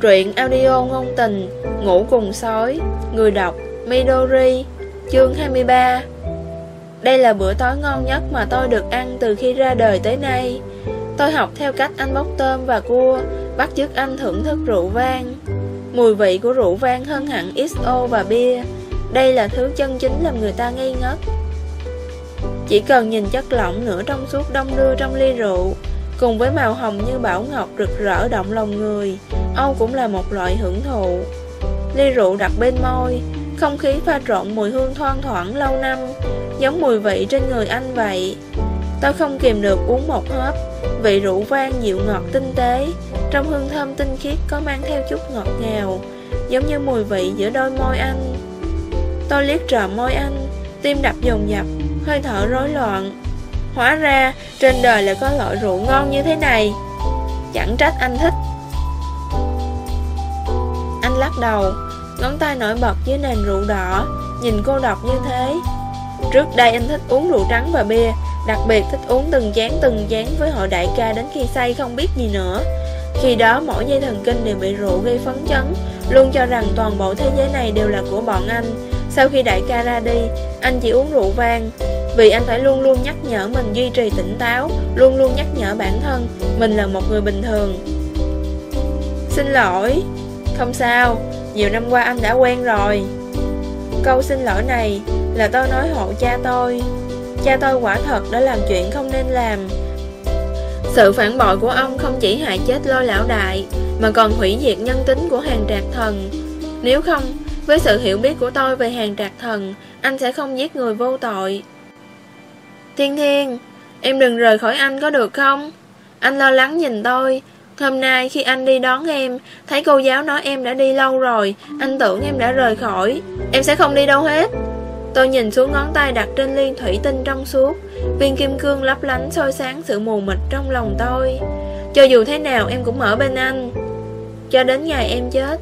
Truyện audio ngôn tình, Ngủ cùng sói, Người đọc, Midori, Chương 23 Đây là bữa tối ngon nhất mà tôi được ăn từ khi ra đời tới nay. Tôi học theo cách anh bóc tôm và cua, Bắt chước anh thưởng thức rượu vang. Mùi vị của rượu vang hơn hẳn XO và bia. Đây là thứ chân chính làm người ta ngây ngất. Chỉ cần nhìn chất lỏng nửa trong suốt đông đưa trong ly rượu Cùng với màu hồng như bảo ngọc rực rỡ động lòng người, Âu cũng là một loại hưởng thụ. Ly rượu đặt bên môi, Không khí pha trộn mùi hương thoang thoảng lâu năm, Giống mùi vị trên người anh vậy. Tôi không kìm được uống một hớp, Vị rượu vang dịu ngọt tinh tế, Trong hương thơm tinh khiết có mang theo chút ngọt ngào, Giống như mùi vị giữa đôi môi anh. Tôi liếc trộm môi anh, Tim đập dồn dập, Hơi thở rối loạn. Hóa ra trên đời lại có loại rượu ngon như thế này. Chẳng trách anh thích. Anh lắc đầu, Ngón tay nổi bật dưới nền rượu đỏ, Nhìn cô độc như thế. Trước đây anh thích uống rượu trắng và bia, Đặc biệt thích uống từng chén từng chén với hội đại ca đến khi say không biết gì nữa. Khi đó mỗi dây thần kinh đều bị rượu gây phấn chấn, Luôn cho rằng toàn bộ thế giới này đều là của bọn anh. Sau khi đại ca ra đi, Anh chỉ uống rượu vang vì anh phải luôn luôn nhắc nhở mình duy trì tỉnh táo, Luôn luôn nhắc nhở bản thân Mình là một người bình thường. Xin lỗi. Không sao. Nhiều năm qua anh đã quen rồi. Câu xin lỗi này Là tôi nói hộ cha tôi. Cha tôi quả thật đã làm chuyện không nên làm. Sự phản bội của ông không chỉ hại chết lôi lão đại, Mà còn hủy diệt nhân tính của hàng trạc thần. Nếu không, Với sự hiểu biết của tôi về hàng trạc thần, Anh sẽ không giết người vô tội. Thiên Thiên, em đừng rời khỏi anh có được không? Anh lo lắng nhìn tôi. Hôm nay khi anh đi đón em, thấy cô giáo nói em đã đi lâu rồi, anh tưởng em đã rời khỏi. Em sẽ không đi đâu hết. Tôi nhìn xuống ngón tay đặt trên liên thủy tinh trong suốt, viên kim cương lấp lánh soi sáng sự mù mịt trong lòng tôi. Cho dù thế nào em cũng ở bên anh. Cho đến ngày em chết.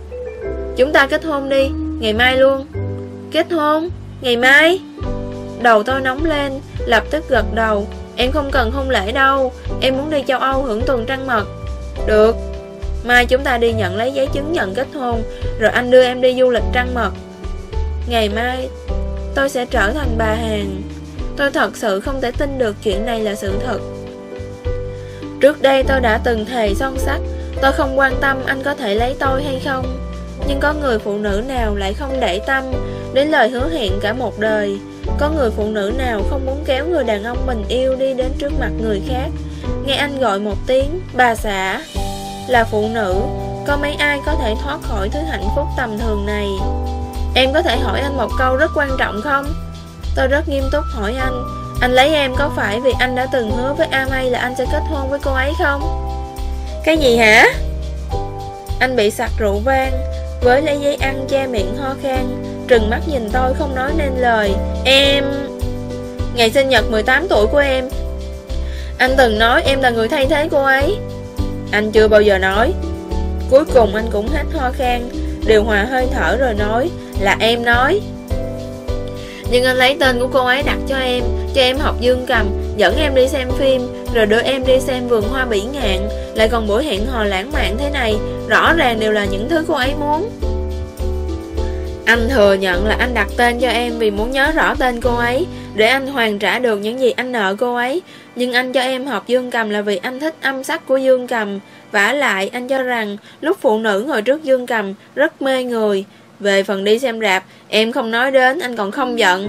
Chúng ta kết hôn đi, ngày mai luôn. Kết hôn? Ngày mai? Đầu tôi nóng lên, Lập tức gật đầu. Em không cần hôn lễ đâu, Em muốn đi châu Âu hưởng tuần trăng mật. Được. Mai chúng ta đi nhận lấy giấy chứng nhận kết hôn, Rồi anh đưa em đi du lịch trăng mật. Ngày mai, Tôi sẽ trở thành bà hàng. Tôi thật sự không thể tin được chuyện này là sự thật. Trước đây tôi đã từng thề son sắt, Tôi không quan tâm anh có thể lấy tôi hay không. Nhưng có người phụ nữ nào lại không để tâm Đến lời hứa hẹn cả một đời? Có người phụ nữ nào không muốn kéo người đàn ông mình yêu đi đến trước mặt người khác Nghe anh gọi một tiếng, Bà xã Là phụ nữ, Có mấy ai có thể thoát khỏi thứ hạnh phúc tầm thường này Em có thể hỏi anh một câu rất quan trọng không? Tôi rất nghiêm túc hỏi anh Anh lấy em có phải vì anh đã từng hứa với Amay là anh sẽ kết hôn với cô ấy không? Cái gì hả? Anh bị sặc rượu vang, Với lấy giấy ăn che miệng ho khan Trừng mắt nhìn tôi, không nói nên lời. Em... Ngày sinh nhật 18 tuổi của em. Anh từng nói em là người thay thế cô ấy. Anh chưa bao giờ nói. Cuối cùng anh cũng hết ho khan, Điều hòa hơi thở rồi nói Là em nói. Nhưng anh lấy tên của cô ấy đặt cho em Cho em học dương cầm, Dẫn em đi xem phim, Rồi đưa em đi xem vườn hoa bỉ ngạn. Lại còn buổi hẹn hò lãng mạn thế này, Rõ ràng đều là những thứ cô ấy muốn anh thừa nhận là anh đặt tên cho em vì muốn nhớ rõ tên cô ấy, Để anh hoàn trả được những gì anh nợ cô ấy. Nhưng anh cho em học dương cầm là vì anh thích âm sắc của dương cầm. Vả lại, anh cho rằng lúc phụ nữ ngồi trước dương cầm rất mê người. Về phần đi xem rạp, em không nói đến, anh còn không giận.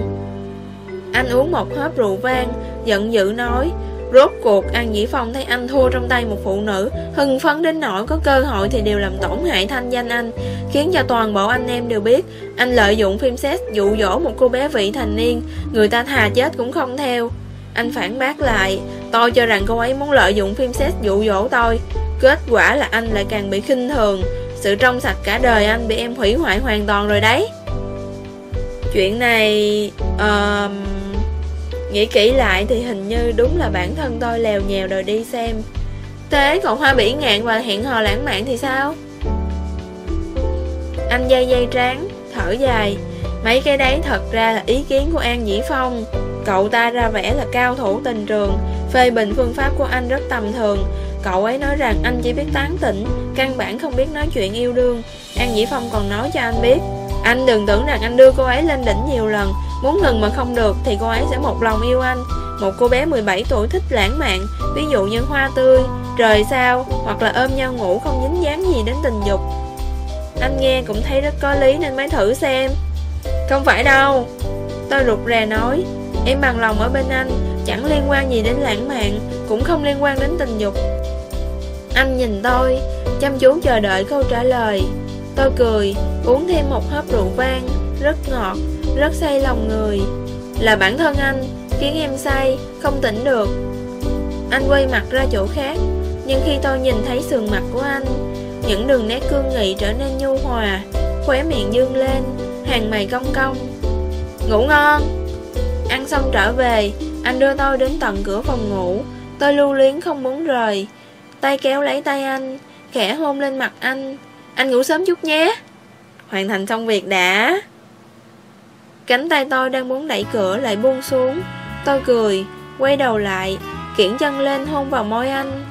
Anh uống một hớp rượu vang, Giận dữ nói Rốt cuộc An Dĩ Phong thấy anh thua trong tay một phụ nữ Hưng phấn đến nỗi có cơ hội thì đều làm tổn hại thanh danh anh Khiến cho toàn bộ anh em đều biết Anh lợi dụng phim xét dụ dỗ một cô bé vị thành niên Người ta thà chết cũng không theo. Anh phản bác lại Tôi cho rằng cô ấy muốn lợi dụng phim xét dụ dỗ tôi. Kết quả là anh lại càng bị khinh thường Sự trong sạch cả đời anh bị em hủy hoại hoàn toàn rồi đấy. Chuyện này... Uh, Nghĩ kỹ lại thì hình như đúng là bản thân tôi lèo nhèo đòi đi xem. Thế còn hoa bỉ ngạn và hẹn hò lãng mạn thì sao? Anh dây dây tráng, thở dài. Mấy cái đấy thật ra là ý kiến của An Dĩ Phong. Cậu ta ra vẻ là cao thủ tình trường, Phê bình phương pháp của anh rất tầm thường. Cậu ấy nói rằng anh chỉ biết tán tỉnh, Căn bản không biết nói chuyện yêu đương. An Dĩ Phong còn nói cho anh biết. Anh đừng tưởng rằng anh đưa cô ấy lên đỉnh nhiều lần. Muốn ngừng mà không được Thì cô ấy sẽ một lòng yêu anh. Một cô bé 17 tuổi thích lãng mạn Ví dụ như hoa tươi, trời sao Hoặc là ôm nhau ngủ không dính dáng gì đến tình dục. Anh nghe cũng thấy rất có lý nên mới thử xem. Không phải đâu. Tôi rụt rè nói. Em bằng lòng ở bên anh Chẳng liên quan gì đến lãng mạn Cũng không liên quan đến tình dục. Anh nhìn tôi Chăm chú chờ đợi câu trả lời. Tôi cười, Uống thêm một hớp rượu vang, Rất ngọt, Rất say lòng người. Là bản thân anh, Khiến em say, Không tỉnh được. Anh quay mặt ra chỗ khác, Nhưng khi tôi nhìn thấy sườn mặt của anh, Những đường nét cương nghị trở nên nhu hòa, Khóe miệng dương lên, Hàng mày cong cong. Ngủ ngon. Ăn xong trở về, Anh đưa tôi đến tận cửa phòng ngủ. Tôi lưu luyến không muốn rời. Tay kéo lấy tay anh, Khẽ hôn lên mặt anh. Anh ngủ sớm chút nhé. Hoàn thành xong việc đã. Cánh tay tôi đang muốn đẩy cửa lại buông xuống. Tôi cười Quay đầu lại Kiển chân lên hôn vào môi anh.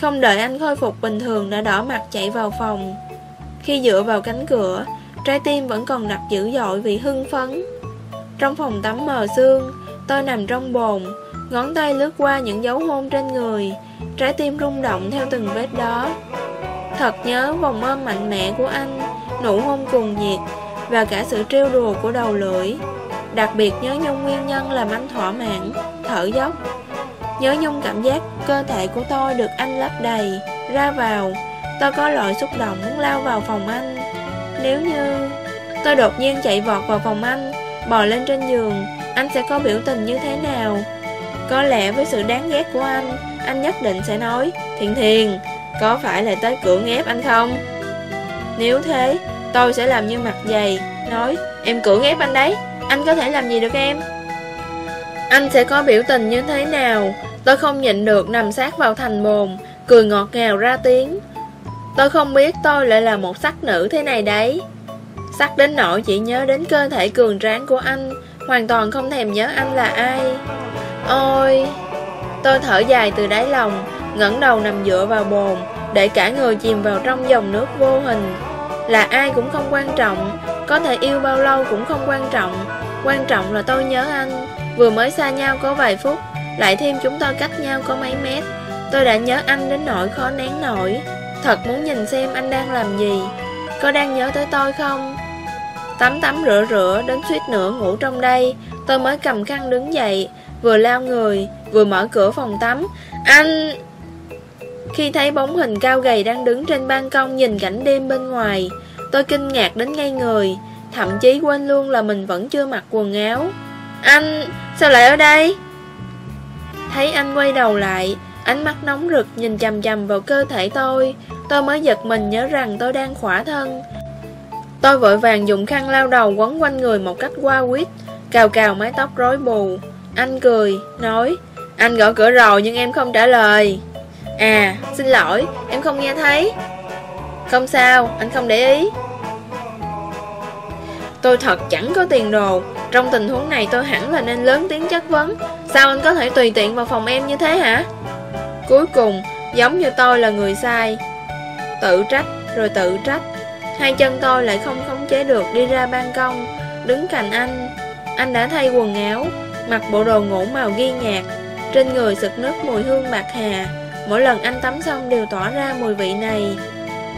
Không đợi anh khôi phục bình thường Đã đỏ mặt chạy vào phòng. Khi dựa vào cánh cửa Trái tim vẫn còn đập dữ dội vì hưng phấn. Trong phòng tắm mờ sương Tôi nằm trong bồn Ngón tay lướt qua những dấu hôn trên người. Trái tim rung động theo từng vết đó Thật nhớ vòng ôm mạnh mẽ của anh Nụ hôn cuồng nhiệt Và cả sự trêu đùa của đầu lưỡi. Đặc biệt nhớ nhung nguyên nhân làm anh thỏa mãn, Thở dốc. Nhớ nhung cảm giác cơ thể của tôi được anh lấp đầy, Ra vào. Tôi có loại xúc động muốn lao vào phòng anh. Nếu như Tôi đột nhiên chạy vọt vào phòng anh, Bò lên trên giường, Anh sẽ có biểu tình như thế nào? Có lẽ với sự đáng ghét của anh Anh nhất định sẽ nói Thiền thiền có phải là tới cưỡng ép anh không? Nếu thế, Tôi sẽ làm như mặt dày, Nói, em cưỡng ép anh đấy, Anh có thể làm gì được em? Anh sẽ có biểu tình như thế nào? Tôi không nhịn được nằm sát vào thành bồn Cười ngọt ngào ra tiếng. Tôi không biết tôi lại là một sắc nữ thế này đấy. Sắc đến nỗi chỉ nhớ đến cơ thể cường tráng của anh, Hoàn toàn không thèm nhớ anh là ai. Ôi, Tôi thở dài từ đáy lòng ngẩng đầu nằm dựa vào bồn, Để cả người chìm vào trong dòng nước vô hình. Là ai cũng không quan trọng, Có thể yêu bao lâu cũng không quan trọng. Quan trọng là tôi nhớ anh, Vừa mới xa nhau có vài phút, Lại thêm chúng tôi cách nhau có mấy mét. Tôi đã nhớ anh đến nỗi khó nén nổi. Thật muốn nhìn xem anh đang làm gì. Có đang nhớ tới tôi không? Tắm tắm rửa rửa, đến suýt nữa ngủ trong đây. Tôi mới cầm khăn đứng dậy, Vừa lao người, Vừa mở cửa phòng tắm. Anh! Khi thấy bóng hình cao gầy đang đứng trên ban công Nhìn cảnh đêm bên ngoài Tôi kinh ngạc đến ngay người Thậm chí quên luôn là mình vẫn chưa mặc quần áo. Anh Sao lại ở đây? Thấy anh quay đầu lại Ánh mắt nóng rực nhìn chầm chầm vào cơ thể tôi Tôi mới giật mình nhớ rằng tôi đang khỏa thân. Tôi vội vàng dùng khăn lau đầu quấn quanh người một cách qua quýt Cào cào mái tóc rối bù. Anh cười, nói Anh gõ cửa rồi nhưng em không trả lời. À, xin lỗi, em không nghe thấy. Không sao, anh không để ý. Tôi thật chẳng có tiền đồ. Trong tình huống này tôi hẳn là nên lớn tiếng chất vấn. Sao anh có thể tùy tiện vào phòng em như thế hả? Cuối cùng Giống như tôi là người sai. Tự trách rồi tự trách. Hai chân tôi lại không khống chế được đi ra ban công. Đứng cạnh anh Anh đã thay quần áo Mặc bộ đồ ngủ màu ghi nhạt. Trên người sực nước mùi hương bạc hà. Mỗi lần anh tắm xong đều tỏa ra mùi vị này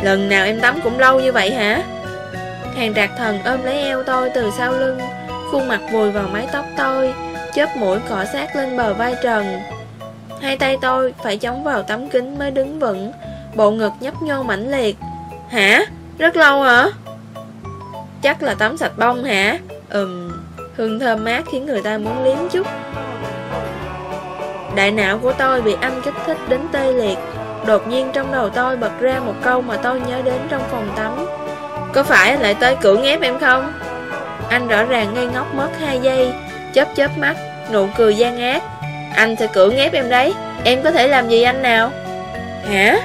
Lần nào em tắm cũng lâu như vậy hả? Hàng trạc thần ôm lấy eo tôi từ sau lưng Khuôn mặt vùi vào mái tóc tôi Chớp mũi cọ sát lên bờ vai trần Hai tay tôi phải chống vào tấm kính mới đứng vững Bộ ngực nhấp nhô mãnh liệt Hả? Rất lâu hả? Chắc là tắm sạch bông hả? Ừm, hương thơm mát khiến người ta muốn liếm chút Đại não của tôi bị anh kích thích đến tê liệt Đột nhiên trong đầu tôi bật ra một câu mà tôi nhớ đến trong phòng tắm Có phải lại tới cưỡng ép em không? Anh rõ ràng ngây ngốc mất 2 giây Chớp chớp mắt, nụ cười gian ác Anh sẽ cưỡng ép em đấy Em có thể làm gì anh nào? Hả?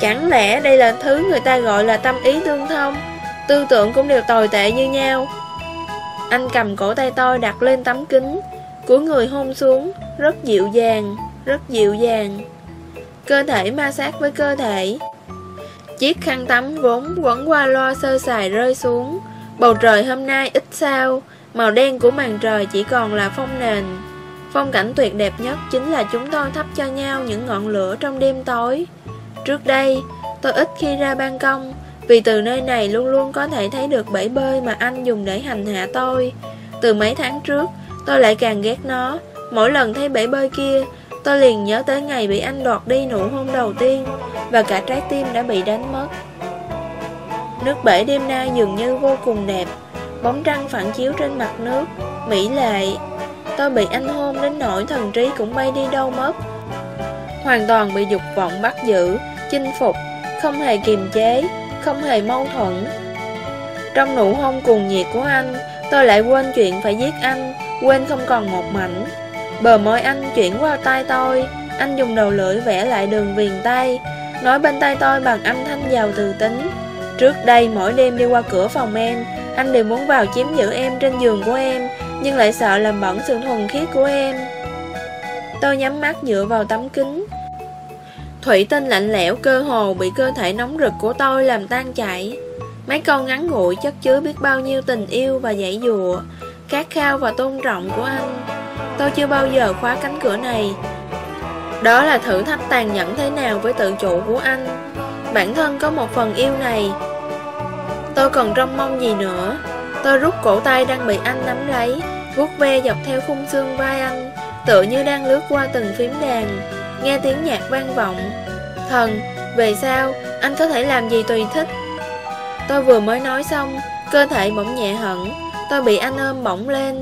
Chẳng lẽ đây là thứ người ta gọi là tâm ý tương thông Tư tưởng cũng đều tồi tệ như nhau Anh cầm cổ tay tôi đặt lên tấm kính Của người hôn xuống rất dịu dàng Rất dịu dàng. Cơ thể ma sát với cơ thể. Chiếc khăn tắm vốn quấn qua loa sơ sài rơi xuống. Bầu trời hôm nay ít sao Màu đen của màn trời chỉ còn là phong nền. Phong cảnh tuyệt đẹp nhất chính là chúng tôi thắp cho nhau những ngọn lửa trong đêm tối. Trước đây, tôi ít khi ra ban công Vì từ nơi này luôn luôn có thể thấy được bể bơi mà anh dùng để hành hạ tôi. Từ mấy tháng trước, tôi lại càng ghét nó. Mỗi lần thấy bể bơi kia, tôi liền nhớ tới ngày bị anh đoạt đi nụ hôn đầu tiên Và cả trái tim đã bị đánh mất. Nước bể đêm nay dường như vô cùng đẹp Bóng trăng phản chiếu trên mặt nước Mỹ lệ. Tôi bị anh hôn đến nỗi thần trí cũng bay đi đâu mất. Hoàn toàn bị dục vọng bắt giữ Chinh phục Không hề kiềm chế Không hề mâu thuẫn. Trong nụ hôn cuồng nhiệt của anh Tôi lại quên chuyện phải giết anh Quên không còn một mảnh. Bờ môi anh chuyển qua tay tôi. Anh dùng đầu lưỡi vẽ lại đường viền tay. Nói bên tay tôi bằng âm thanh giàu từ tính. Trước đây mỗi đêm đi qua cửa phòng em, Anh đều muốn vào chiếm giữ em trên giường của em, Nhưng lại sợ làm bẩn sự thuần khiết của em. Tôi nhắm mắt dựa vào tấm kính. Thủy tinh lạnh lẽo cơ hồ bị cơ thể nóng rực của tôi làm tan chảy. Mấy câu ngắn ngủi chất chứa biết bao nhiêu tình yêu và dãy dụa, Khát khao và tôn trọng của anh. Tôi chưa bao giờ khóa cánh cửa này. Đó là thử thách tàn nhẫn thế nào với tự chủ của anh? Bản thân có một phần yêu này. Tôi còn trông mong gì nữa? Tôi rút cổ tay đang bị anh nắm lấy vuốt ve dọc theo khung xương vai anh Tựa như đang lướt qua từng phím đàn Nghe tiếng nhạc vang vọng. Thần, về sau Anh có thể làm gì tùy thích? Tôi vừa mới nói xong Cơ thể bỗng nhẹ hẳn Tôi bị anh ôm bỗng lên.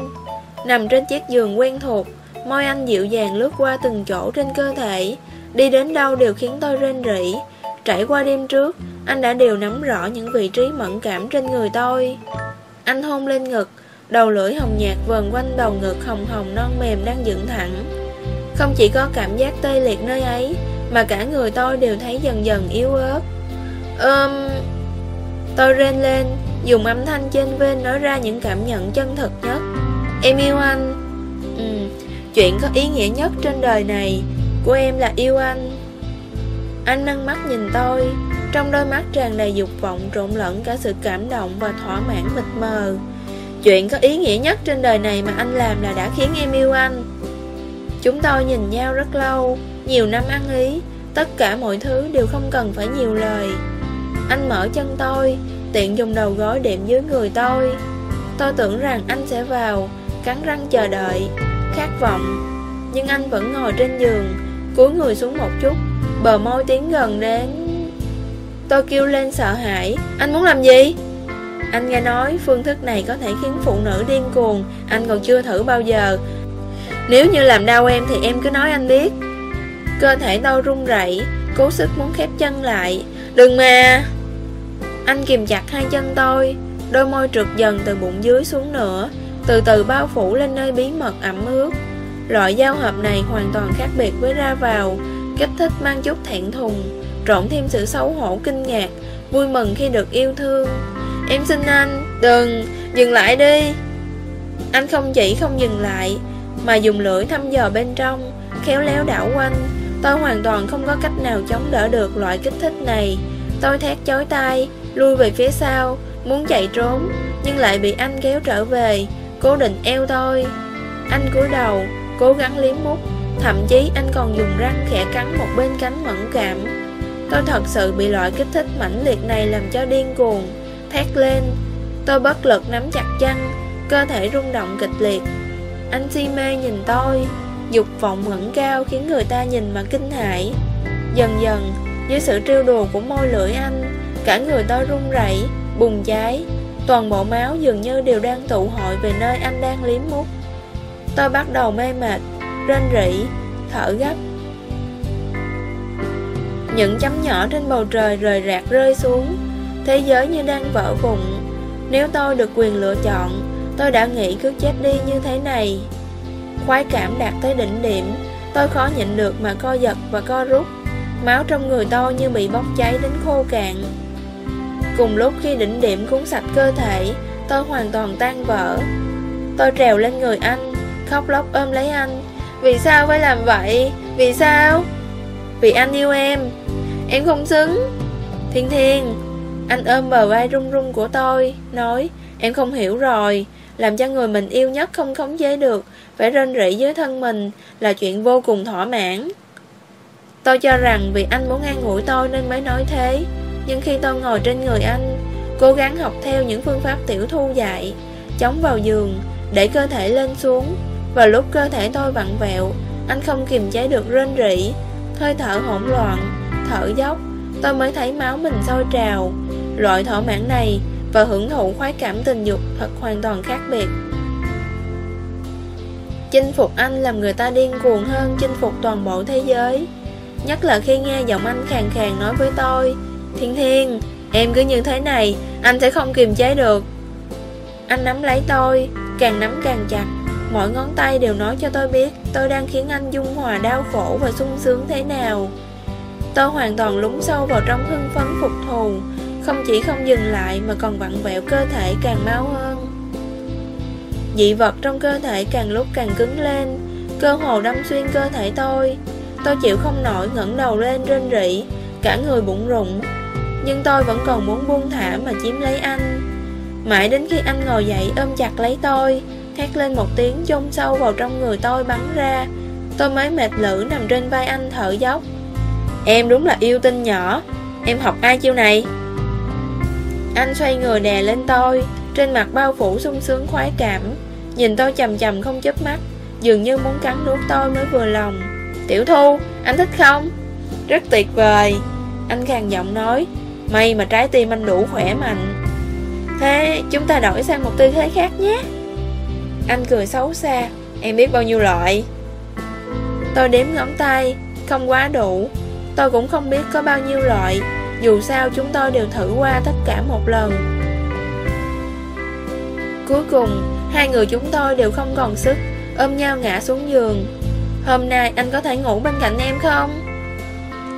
Nằm trên chiếc giường quen thuộc. Môi anh dịu dàng lướt qua từng chỗ trên cơ thể. Đi đến đâu đều khiến tôi rên rỉ. Trải qua đêm trước, Anh đã đều nắm rõ những vị trí mẫn cảm trên người tôi. Anh hôn lên ngực, Đầu lưỡi hồng nhạt vần quanh đầu ngực hồng hồng non mềm đang dựng thẳng. Không chỉ có cảm giác tê liệt nơi ấy, Mà cả người tôi đều thấy dần dần yếu ớt. Ơm... Um... Tôi rên lên, Dùng âm thanh trên bên nói ra những cảm nhận chân thực nhất. Em yêu anh. Ừ, Chuyện có ý nghĩa nhất trên đời này Của em là yêu anh. Anh nâng mắt nhìn tôi Trong đôi mắt tràn đầy dục vọng Trộn lẫn cả sự cảm động và thỏa mãn mịt mờ. Chuyện có ý nghĩa nhất trên đời này mà anh làm là đã khiến em yêu anh. Chúng tôi nhìn nhau rất lâu Nhiều năm ăn ý Tất cả mọi thứ đều không cần phải nhiều lời. Anh mở chân tôi Tiện dùng đầu gối đệm dưới người tôi. Tôi tưởng rằng anh sẽ vào Cắn răng chờ đợi, Khát vọng. Nhưng anh vẫn ngồi trên giường, Cúi người xuống một chút, Bờ môi tiến gần đến. Tôi kêu lên sợ hãi, Anh muốn làm gì? Anh nghe nói phương thức này có thể khiến phụ nữ điên cuồng, Anh còn chưa thử bao giờ. Nếu như làm đau em thì em cứ nói anh biết. Cơ thể tôi run rẩy, Cố sức muốn khép chân lại. Đừng mà. Anh kìm chặt hai chân tôi, Đôi môi trượt dần từ bụng dưới xuống nữa. Từ từ bao phủ lên nơi bí mật ẩm ướt. Loại giao hợp này hoàn toàn khác biệt với ra vào Kích thích mang chút thẹn thùng Trộn thêm sự xấu hổ kinh ngạc Vui mừng khi được yêu thương. Em xin anh, đừng, dừng lại đi. Anh không chỉ không dừng lại Mà dùng lưỡi thăm dò bên trong Khéo léo đảo quanh. Tôi hoàn toàn không có cách nào chống đỡ được loại kích thích này. Tôi thét chói tay Lui về phía sau Muốn chạy trốn Nhưng lại bị anh kéo trở về. Cố định eo tôi. Anh cúi đầu, Cố gắng liếm mút. Thậm chí anh còn dùng răng khẽ cắn một bên cánh mẫn cảm. Tôi thật sự bị loại kích thích mãnh liệt này làm cho điên cuồng. Thét lên. Tôi bất lực nắm chặt chân Cơ thể rung động kịch liệt. Anh si mê nhìn tôi. Dục vọng ngẩng cao khiến người ta nhìn mà kinh hãi. Dần dần, Dưới sự trêu đùa của môi lưỡi anh, Cả người tôi run rẩy, bùng cháy. Toàn bộ máu dường như đều đang tụ hội về nơi anh đang liếm mút. Tôi bắt đầu mê mệt, Rên rỉ, Thở gấp. Những chấm nhỏ trên bầu trời rời rạc rơi xuống, Thế giới như đang vỡ vụn. Nếu tôi được quyền lựa chọn, Tôi đã nghĩ cứ chết đi như thế này. Khoái cảm đạt tới đỉnh điểm, Tôi khó nhịn được mà co giật và co rút. Máu trong người tôi như bị bốc cháy đến khô cạn. Cùng lúc khi đỉnh điểm cuốn sạch cơ thể, Tôi hoàn toàn tan vỡ. Tôi trèo lên người anh, Khóc lóc ôm lấy anh. Vì sao phải làm vậy? Vì sao? Vì anh yêu em. Em không xứng. Thiên Thiên, Anh ôm bờ vai run run của tôi, Nói, Em không hiểu rồi. Làm cho người mình yêu nhất không khống chế được, Phải rên rỉ dưới thân mình Là chuyện vô cùng thỏa mãn. Tôi cho rằng vì anh muốn an ủi tôi nên mới nói thế. Nhưng khi tôi ngồi trên người anh, Cố gắng học theo những phương pháp tiểu thu dạy Chống vào giường, Để cơ thể lên xuống. Và lúc cơ thể tôi vặn vẹo, Anh không kiềm chế được rên rỉ, Hơi thở hỗn loạn, Thở dốc. Tôi mới thấy máu mình sôi trào. Loại thỏa mãn này Và hưởng thụ khoái cảm tình dục Thật hoàn toàn khác biệt. Chinh phục anh làm người ta điên cuồng hơn Chinh phục toàn bộ thế giới. Nhất là khi nghe giọng anh khàn khàn nói với tôi Thiên Thiên, Em cứ như thế này, Anh sẽ không kiềm chế được. Anh nắm lấy tôi, Càng nắm càng chặt. Mỗi ngón tay đều nói cho tôi biết Tôi đang khiến anh dung hòa đau khổ và sung sướng thế nào. Tôi hoàn toàn lún sâu vào trong hưng phấn phục thù, Không chỉ không dừng lại Mà còn vặn vẹo cơ thể càng mau hơn. Dị vật trong cơ thể càng lúc càng cứng lên, Cơ hồ đâm xuyên cơ thể tôi. Tôi chịu không nổi ngẩng đầu lên rên rỉ, Cả người bụng rụng. Nhưng tôi vẫn còn muốn buông thả mà chiếm lấy anh. Mãi đến khi anh ngồi dậy ôm chặt lấy tôi Thét lên một tiếng chôn sâu vào trong người tôi bắn ra. Tôi mới mệt lử nằm trên vai anh thở dốc. Em đúng là yêu tinh nhỏ. Em học ai chiêu này? Anh xoay người đè lên tôi Trên mặt bao phủ sung sướng khoái cảm. Nhìn tôi chầm chầm không chớp mắt Dường như muốn cắn nuốt tôi mới vừa lòng. Tiểu Thu, anh thích không? Rất tuyệt vời. Anh khàn giọng nói May mà trái tim anh đủ khỏe mạnh Thế chúng ta đổi sang một tư thế khác nhé. Anh cười xấu xa, Em biết bao nhiêu loại. Tôi đếm ngón tay, Không quá đủ. Tôi cũng không biết có bao nhiêu loại, Dù sao chúng tôi đều thử qua tất cả một lần. Cuối cùng, Hai người chúng tôi đều không còn sức, Ôm nhau ngã xuống giường. Hôm nay anh có thể ngủ bên cạnh em không?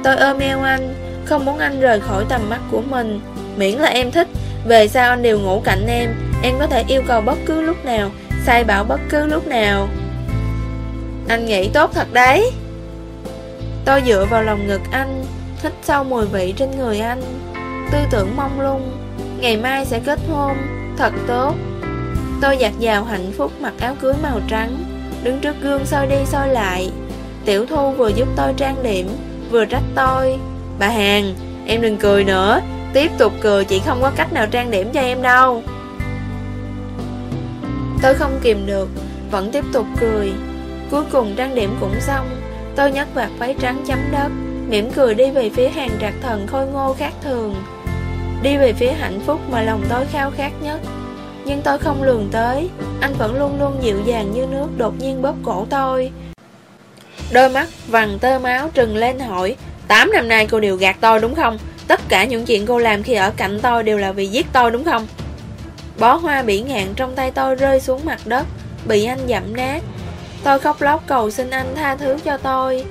Tôi ôm eo anh không muốn anh rời khỏi tầm mắt của mình. Miễn là em thích, Về sau anh đều ngủ cạnh em Em có thể yêu cầu bất cứ lúc nào, Sai bảo bất cứ lúc nào. Anh nghĩ tốt thật đấy. Tôi dựa vào lòng ngực anh thích sâu mùi vị trên người anh. Tư tưởng mong lung, Ngày mai sẽ kết hôn, Thật tốt. Tôi giặt dào hạnh phúc mặc áo cưới màu trắng, Đứng trước gương soi đi soi lại. Tiểu Thu vừa giúp tôi trang điểm, Vừa trách tôi. Bà Hàng, em đừng cười nữa. Tiếp tục cười chị không có cách nào trang điểm cho em đâu. Tôi không kìm được Vẫn tiếp tục cười. Cuối cùng trang điểm cũng xong Tôi nhấc vạt váy trắng chấm đất mỉm cười đi về phía hàng trạc thần khôi ngô khác thường. Đi về phía hạnh phúc mà lòng tôi khao khát nhất. Nhưng tôi không lường tới Anh vẫn luôn luôn dịu dàng như nước Đột nhiên bóp cổ tôi. Đôi mắt vằn tơ máu trừng lên hỏi Tám năm nay cô đều gạt tôi đúng không? Tất cả những chuyện cô làm khi ở cạnh tôi Đều là vì giết tôi đúng không? Bó hoa bị ngạn trong tay tôi rơi xuống mặt đất, Bị anh dặm nát Tôi khóc lóc cầu xin anh tha thứ cho tôi.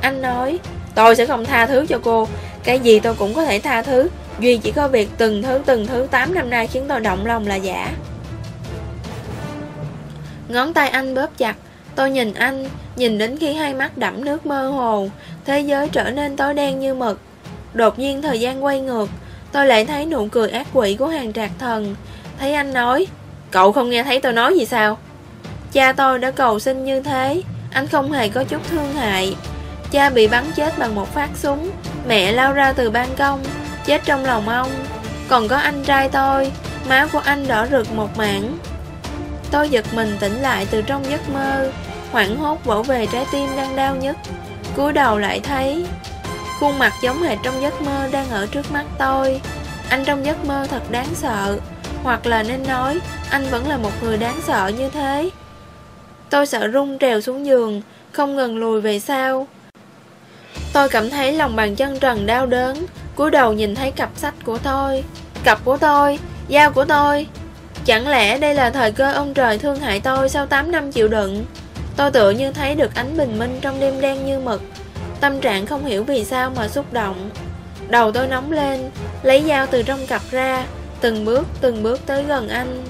Anh nói, Tôi sẽ không tha thứ cho cô. Cái gì tôi cũng có thể tha thứ, Duy chỉ có việc từng thứ từng thứ 8 năm nay khiến tôi động lòng là giả. Ngón tay anh bóp chặt, Tôi nhìn anh, Nhìn đến khi hai mắt đẫm nước mơ hồ. Thế giới trở nên tối đen như mực. Đột nhiên thời gian quay ngược, Tôi lại thấy nụ cười ác quỷ của hàng trạc thần. Thấy anh nói, Cậu không nghe thấy tôi nói gì sao? Cha tôi đã cầu xin như thế, Anh không hề có chút thương hại. Cha bị bắn chết bằng một phát súng, Mẹ lao ra từ ban công, Chết trong lòng ông. Còn có anh trai tôi Máu của anh đỏ rực một mảng. Tôi giật mình tỉnh lại từ trong giấc mơ, Hoảng hốt vỗ về trái tim đang đau nhất cúi đầu lại thấy Khuôn mặt giống hệt trong giấc mơ đang ở trước mắt tôi. Anh trong giấc mơ thật đáng sợ, Hoặc là nên nói, Anh vẫn là một người đáng sợ như thế. Tôi sợ rung trèo xuống giường, Không ngừng lùi về sau. Tôi cảm thấy lòng bàn chân trần đau đớn, cúi đầu nhìn thấy cặp sách của tôi. Cặp của tôi, Dao của tôi. Chẳng lẽ đây là thời cơ ông trời thương hại tôi Sau 8 năm chịu đựng? Tôi tựa như thấy được ánh bình minh trong đêm đen như mực. Tâm trạng không hiểu vì sao mà xúc động. Đầu tôi nóng lên, Lấy dao từ trong cặp ra, Từng bước từng bước tới gần anh.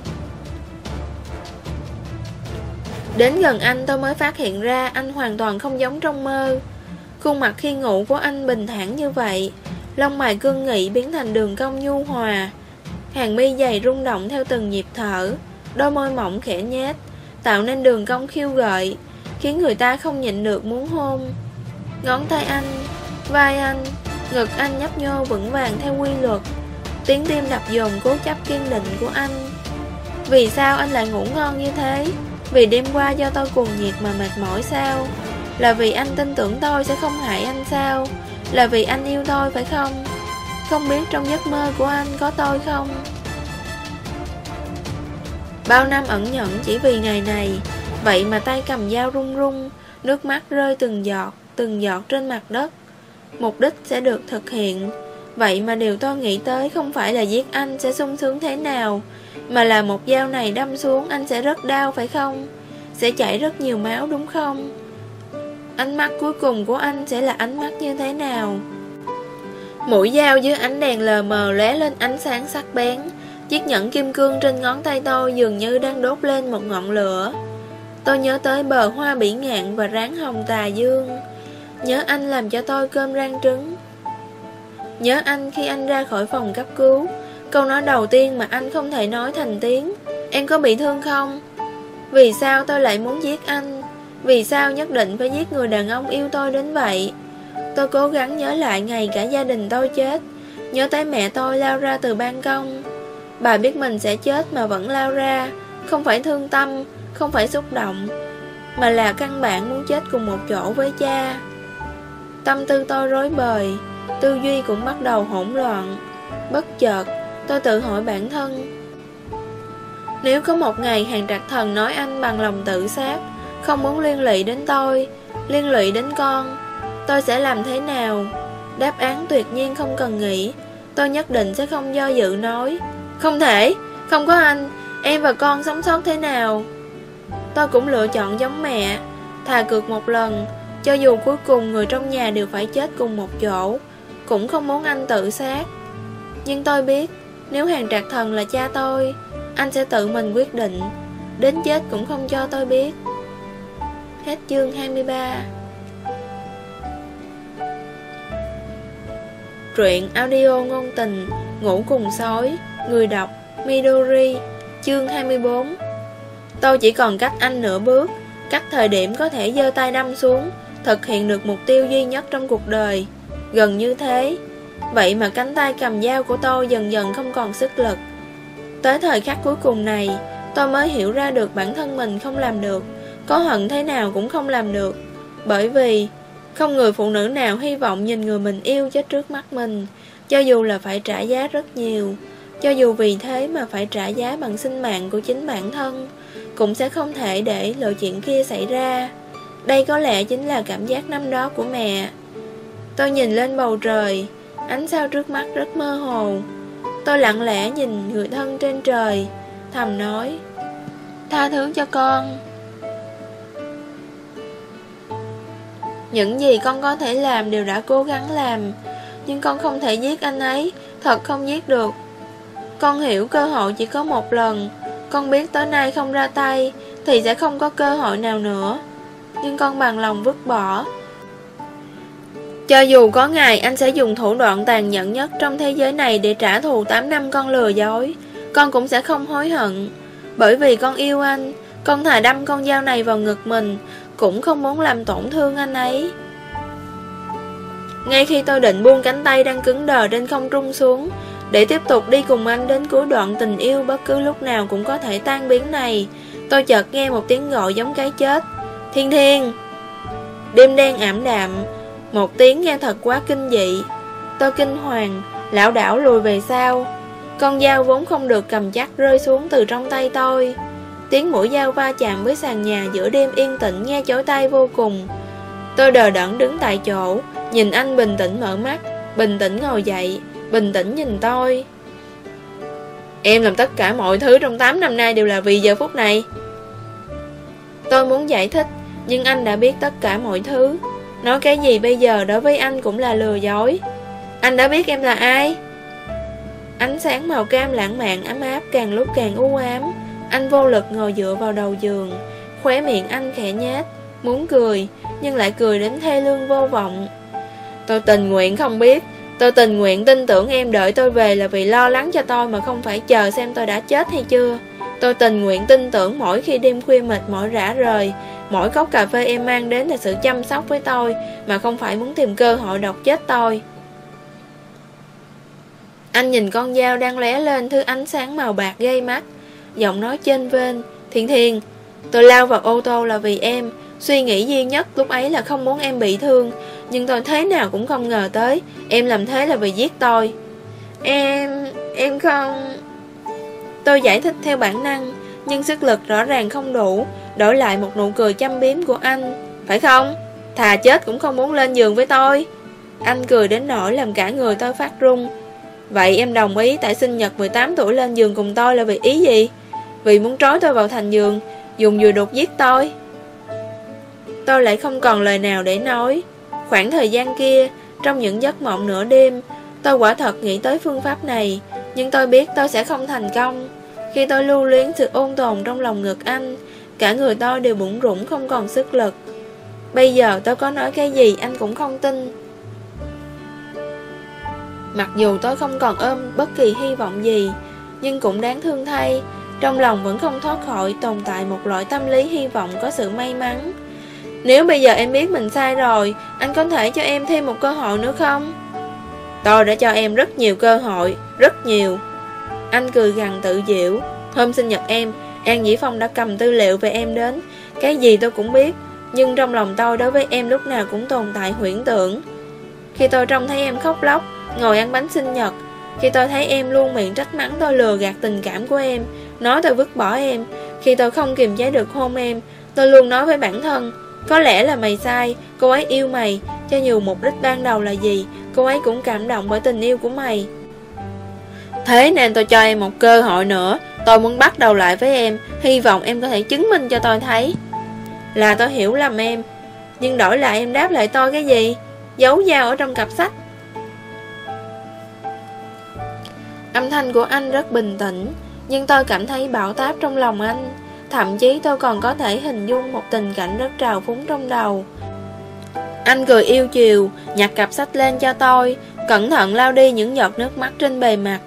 Đến gần anh tôi mới phát hiện ra Anh hoàn toàn không giống trong mơ. Khuôn mặt khi ngủ của anh bình thản như vậy, Lông mày cương nghị biến thành đường cong nhu hòa. Hàng mi dày rung động theo từng nhịp thở, Đôi môi mỏng khẽ nhét Tạo nên đường cong khiêu gợi, Khiến người ta không nhịn được muốn hôn. Ngón tay anh, Vai anh, Ngực anh nhấp nhô vững vàng theo quy luật. Tiếng tim đập dồn cố chấp kiên định của anh. Vì sao anh lại ngủ ngon như thế? Vì đêm qua do tôi cuồng nhiệt mà mệt mỏi sao? Là vì anh tin tưởng tôi sẽ không hại anh sao? Là vì anh yêu tôi phải không? Không biết trong giấc mơ của anh có tôi không? Bao năm ẩn nhẫn chỉ vì ngày này. Vậy mà tay cầm dao run run, Nước mắt rơi từng giọt Từng giọt trên mặt đất. Mục đích sẽ được thực hiện. Vậy mà điều tôi nghĩ tới không phải là giết anh sẽ sung sướng thế nào, Mà là một dao này đâm xuống anh sẽ rất đau, phải không? Sẽ chảy rất nhiều máu, đúng không? Ánh mắt cuối cùng của anh sẽ là ánh mắt như thế nào? Mũi dao dưới ánh đèn lờ mờ lóe lên ánh sáng sắc bén Chiếc nhẫn kim cương trên ngón tay tôi dường như đang đốt lên một ngọn lửa. Tôi nhớ tới bờ hoa bỉ ngạn và ráng hồng tà dương. Nhớ anh làm cho tôi cơm rang trứng. Nhớ anh khi anh ra khỏi phòng cấp cứu. Câu nói đầu tiên mà anh không thể nói thành tiếng. Em có bị thương không? Vì sao tôi lại muốn giết anh? Vì sao nhất định phải giết người đàn ông yêu tôi đến vậy? Tôi cố gắng nhớ lại ngày cả gia đình tôi chết. Nhớ tới mẹ tôi lao ra từ ban công. Bà biết mình sẽ chết mà vẫn lao ra. Không phải thương tâm, Không phải xúc động, Mà là căn bản muốn chết cùng một chỗ với cha. Tâm tư tôi rối bời, Tư duy cũng bắt đầu hỗn loạn. Bất chợt, Tôi tự hỏi bản thân, Nếu có một ngày hàng trạc thần nói anh bằng lòng tự sát, Không muốn liên lụy đến tôi, Liên lụy đến con, Tôi sẽ làm thế nào? Đáp án tuyệt nhiên không cần nghĩ. Tôi nhất định sẽ không do dự nói. Không thể. Không có anh. Em và con sống sót thế nào? Tôi cũng lựa chọn giống mẹ. Thà cược một lần, Cho dù cuối cùng người trong nhà đều phải chết cùng một chỗ. Cũng không muốn anh tự sát. Nhưng tôi biết, Nếu hàng trạc thần là cha tôi, Anh sẽ tự mình quyết định. Đến chết cũng không cho tôi biết. Hết chương 23 Truyện audio ngôn tình, Ngủ cùng sói. Người đọc Midori, Chương 24 Tôi chỉ còn cách anh nửa bước, Cách thời điểm có thể giơ tay đâm xuống, Thực hiện được mục tiêu duy nhất trong cuộc đời. Gần như thế. Vậy mà cánh tay cầm dao của tôi dần dần không còn sức lực. Tới thời khắc cuối cùng này, Tôi mới hiểu ra được bản thân mình không làm được, Có hận thế nào cũng không làm được. Bởi vì, Không người phụ nữ nào hy vọng nhìn người mình yêu chết trước mắt mình, Cho dù là phải trả giá rất nhiều. Cho dù vì thế mà phải trả giá bằng sinh mạng của chính bản thân, Cũng sẽ không thể để lộ chuyện kia xảy ra. Đây có lẽ chính là cảm giác năm đó của mẹ. Tôi nhìn lên bầu trời, Ánh sao trước mắt rất mơ hồ. Tôi lặng lẽ nhìn người thân trên trời, Thầm nói, Tha thứ cho con. Những gì con có thể làm đều đã cố gắng làm, Nhưng con không thể giết anh ấy, Thật không giết được. Con hiểu cơ hội chỉ có một lần Con biết tới nay không ra tay Thì sẽ không có cơ hội nào nữa Nhưng con bằng lòng vứt bỏ cho dù có ngày anh sẽ dùng thủ đoạn tàn nhẫn nhất trong thế giới này để trả thù 8 năm con lừa dối, con cũng sẽ không hối hận. Bởi vì con yêu anh, con thà đâm con dao này vào ngực mình, cũng không muốn làm tổn thương anh ấy. Ngay khi tôi định buông cánh tay đang cứng đờ trên không trung xuống, để tiếp tục đi cùng anh đến cuối đoạn tình yêu bất cứ lúc nào cũng có thể tan biến này, tôi chợt nghe một tiếng gọi giống cái chết. Thiên thiên! Đêm đen ảm đạm, một tiếng nghe thật quá kinh dị. Tôi kinh hoàng Lão đảo lùi về sau. Con dao vốn không được cầm chắc rơi xuống từ trong tay tôi. Tiếng mũi dao va chạm với sàn nhà giữa đêm yên tĩnh nghe chối tay vô cùng. Tôi đờ đẫn đứng tại chỗ Nhìn anh bình tĩnh mở mắt Bình tĩnh ngồi dậy. Bình tĩnh nhìn tôi. Em làm tất cả mọi thứ trong 8 năm nay đều là vì giờ phút này. Tôi muốn giải thích, Nhưng anh đã biết tất cả mọi thứ. Nói cái gì bây giờ đối với anh cũng là lừa dối. Anh đã biết em là ai? Ánh sáng màu cam lãng mạn, ấm áp, càng lúc càng u ám. Anh vô lực ngồi dựa vào đầu giường. Khóe miệng anh khẽ nhát Muốn cười, Nhưng lại cười đến thê lương vô vọng. Tôi tình nguyện không biết Tôi tình nguyện tin tưởng em đợi tôi về là vì lo lắng cho tôi mà không phải chờ xem tôi đã chết hay chưa. Tôi tình nguyện tin tưởng mỗi khi đêm khuya mệt mỏi rã rời, mỗi cốc cà phê em mang đến là sự chăm sóc với tôi, mà không phải muốn tìm cơ hội độc chết tôi. Anh nhìn con dao đang lóe lên thứ ánh sáng màu bạc gây mắt, giọng nói trên vên, thiền thiền, tôi lao vào ô tô là vì em, suy nghĩ duy nhất lúc ấy là không muốn em bị thương, nhưng tôi thế nào cũng không ngờ tới, Em làm thế là vì giết tôi. Em... em không... Tôi giải thích theo bản năng, Nhưng sức lực rõ ràng không đủ, Đổi lại một nụ cười chăm biếm của anh, Phải không? Thà chết cũng không muốn lên giường với tôi. Anh cười đến nỗi làm cả người tôi phát run. Vậy em đồng ý tại sinh nhật 18 tuổi lên giường cùng tôi là vì ý gì? Vì muốn trói tôi vào thành giường, Dùng dùi đột giết tôi. Tôi lại không còn lời nào để nói. Khoảng thời gian kia, trong những giấc mộng nửa đêm, tôi quả thật nghĩ tới phương pháp này, nhưng tôi biết tôi sẽ không thành công. Khi tôi lưu luyến sự ôn tồn trong lòng ngực anh, cả người tôi đều bụng rủng không còn sức lực. Bây giờ tôi có nói cái gì anh cũng không tin. Mặc dù tôi không còn ôm bất kỳ hy vọng gì, nhưng cũng đáng thương thay, trong lòng vẫn không thoát khỏi tồn tại một loại tâm lý hy vọng có sự may mắn. Nếu bây giờ em biết mình sai rồi, Anh có thể cho em thêm một cơ hội nữa không? Tôi đã cho em rất nhiều cơ hội, Rất nhiều. Anh cười gằn tự diệu Hôm sinh nhật em, An Dĩ Phong đã cầm tư liệu về em đến. Cái gì tôi cũng biết, Nhưng trong lòng tôi đối với em lúc nào cũng tồn tại huyễn tưởng. Khi tôi trông thấy em khóc lóc, Ngồi ăn bánh sinh nhật, Khi tôi thấy em luôn miệng trách mắng tôi lừa gạt tình cảm của em, Nói tôi vứt bỏ em, Khi tôi không kiềm chế được hôn em, Tôi luôn nói với bản thân có lẽ là mày sai, cô ấy yêu mày, cho dù mục đích ban đầu là gì, cô ấy cũng cảm động bởi tình yêu của mày. Thế nên tôi cho em một cơ hội nữa, tôi muốn bắt đầu lại với em, hy vọng em có thể chứng minh cho tôi thấy. Là tôi hiểu lầm em, nhưng đổi lại em đáp lại tôi cái gì? Giấu dao ở trong cặp sách. Âm thanh của anh rất bình tĩnh, nhưng tôi cảm thấy bão táp trong lòng anh. Thậm chí tôi còn có thể hình dung một tình cảnh rất trào phúng trong đầu. Anh cười yêu chiều, Nhặt cặp sách lên cho tôi, Cẩn thận lau đi những giọt nước mắt trên bề mặt,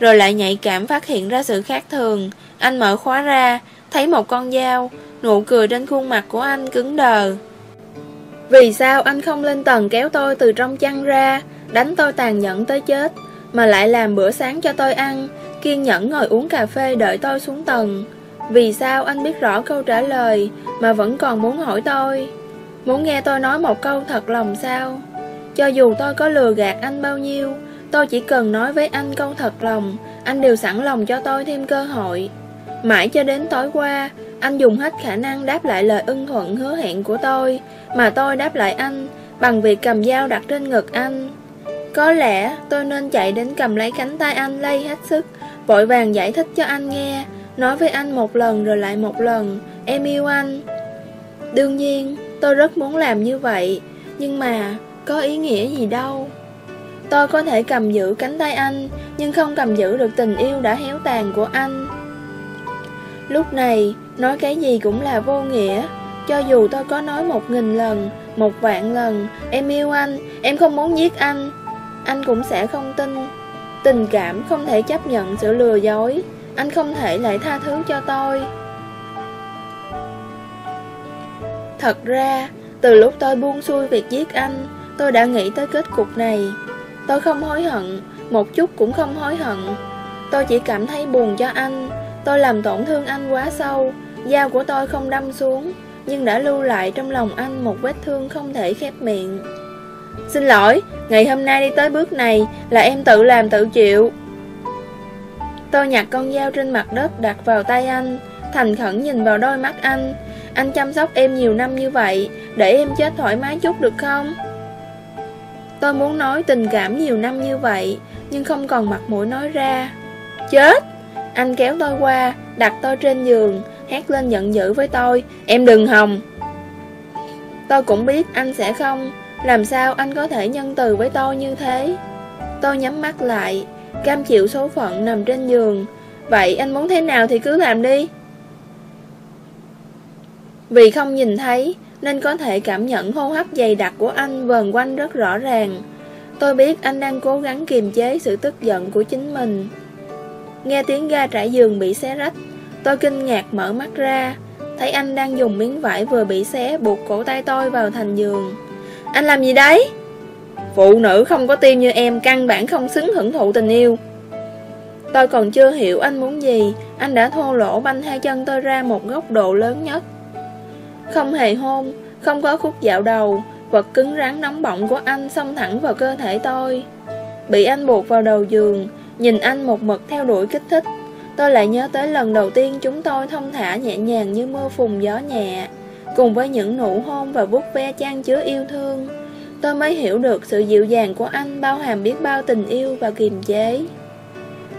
Rồi lại nhạy cảm phát hiện ra sự khác thường. Anh mở khóa ra, Thấy một con dao, Nụ cười trên khuôn mặt của anh cứng đờ. Vì sao anh không lên tầng kéo tôi từ trong chăn ra, Đánh tôi tàn nhẫn tới chết, Mà lại làm bữa sáng cho tôi ăn, Kiên nhẫn ngồi uống cà phê đợi tôi xuống tầng? Vì sao anh biết rõ câu trả lời Mà vẫn còn muốn hỏi tôi? Muốn nghe tôi nói một câu thật lòng sao? Cho dù tôi có lừa gạt anh bao nhiêu, Tôi chỉ cần nói với anh câu thật lòng, Anh đều sẵn lòng cho tôi thêm cơ hội. Mãi cho đến tối qua, Anh dùng hết khả năng đáp lại lời ưng thuận hứa hẹn của tôi, Mà tôi đáp lại anh Bằng việc cầm dao đặt trên ngực anh. Có lẽ tôi nên chạy đến cầm lấy cánh tay anh lay hết sức, Vội vàng giải thích cho anh nghe Nói với anh một lần rồi lại một lần. Em yêu anh. Đương nhiên, tôi rất muốn làm như vậy, Nhưng mà có ý nghĩa gì đâu. Tôi có thể cầm giữ cánh tay anh, Nhưng không cầm giữ được tình yêu đã héo tàn của anh. Lúc này, Nói cái gì cũng là vô nghĩa. Cho dù tôi có nói một nghìn lần, Một vạn lần, Em yêu anh, Em không muốn giết anh. Anh cũng sẽ không tin. Tình cảm không thể chấp nhận sự lừa dối anh không thể lại tha thứ cho tôi. Thật ra, Từ lúc tôi buông xuôi việc giết anh, Tôi đã nghĩ tới kết cục này. Tôi không hối hận, Một chút cũng không hối hận. Tôi chỉ cảm thấy buồn cho anh. Tôi làm tổn thương anh quá sâu. Dao của tôi không đâm xuống, Nhưng đã lưu lại trong lòng anh Một vết thương không thể khép miệng. Xin lỗi, Ngày hôm nay đi tới bước này Là em tự làm tự chịu. Tôi nhặt con dao trên mặt đất đặt vào tay anh. Thành khẩn nhìn vào đôi mắt anh. Anh chăm sóc em nhiều năm như vậy, Để em chết thoải mái chút được không? Tôi muốn nói tình cảm nhiều năm như vậy, Nhưng không còn mặt mũi nói ra. Chết! Anh kéo tôi qua, Đặt tôi trên giường, Hét lên giận dữ với tôi. Em đừng hòng! Tôi cũng biết anh sẽ không. Làm sao anh có thể nhân từ với tôi như thế? Tôi nhắm mắt lại Cam chịu số phận nằm trên giường Vậy anh muốn thế nào thì cứ làm đi Vì không nhìn thấy nên có thể cảm nhận hô hấp dày đặc của anh vờn quanh rất rõ ràng. Tôi biết anh đang cố gắng kiềm chế sự tức giận của chính mình. Nghe tiếng ga trải giường bị xé rách, tôi kinh ngạc mở mắt ra, thấy anh đang dùng miếng vải vừa bị xé buộc cổ tay tôi vào thành giường. Anh làm gì đấy? Phụ nữ không có tim như em căn bản không xứng hưởng thụ tình yêu. Tôi còn chưa hiểu anh muốn gì, anh đã thô lỗ banh hai chân tôi ra một góc độ lớn nhất. Không hề hôn, không có khúc dạo đầu, vật cứng rắn nóng bỏng của anh xông thẳng vào cơ thể tôi. Bị anh buộc vào đầu giường, nhìn anh một mực theo đuổi kích thích. Tôi lại nhớ tới lần đầu tiên chúng tôi thông thả nhẹ nhàng như mưa phùn gió nhẹ, cùng với những nụ hôn và vuốt ve chan chứa yêu thương. Tôi mới hiểu được sự dịu dàng của anh bao hàm biết bao tình yêu và kiềm chế.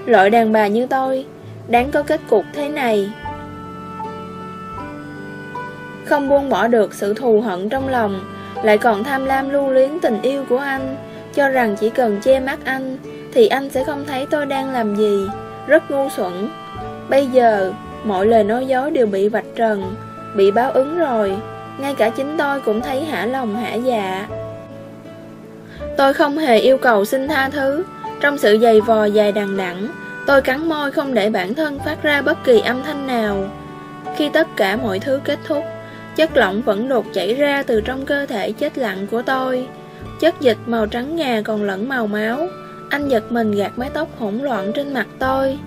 Loại đàn bà như tôi, đáng có kết cục thế này. Không buông bỏ được sự thù hận trong lòng, lại còn tham lam lưu luyến tình yêu của anh, cho rằng chỉ cần che mắt anh, thì anh sẽ không thấy tôi đang làm gì, rất ngu xuẩn. Bây giờ, mọi lời nói dối đều bị vạch trần, bị báo ứng rồi, ngay cả chính tôi cũng thấy hả lòng hả dạ. Tôi không hề yêu cầu xin tha thứ, trong sự dày vò dài đằng đẵng, tôi cắn môi không để bản thân phát ra bất kỳ âm thanh nào. Khi tất cả mọi thứ kết thúc, chất lỏng vẫn đột chảy ra từ trong cơ thể chết lặng của tôi. Chất dịch màu trắng ngà còn lẫn màu máu. Anh giật mình gạt mái tóc hỗn loạn trên mặt tôi.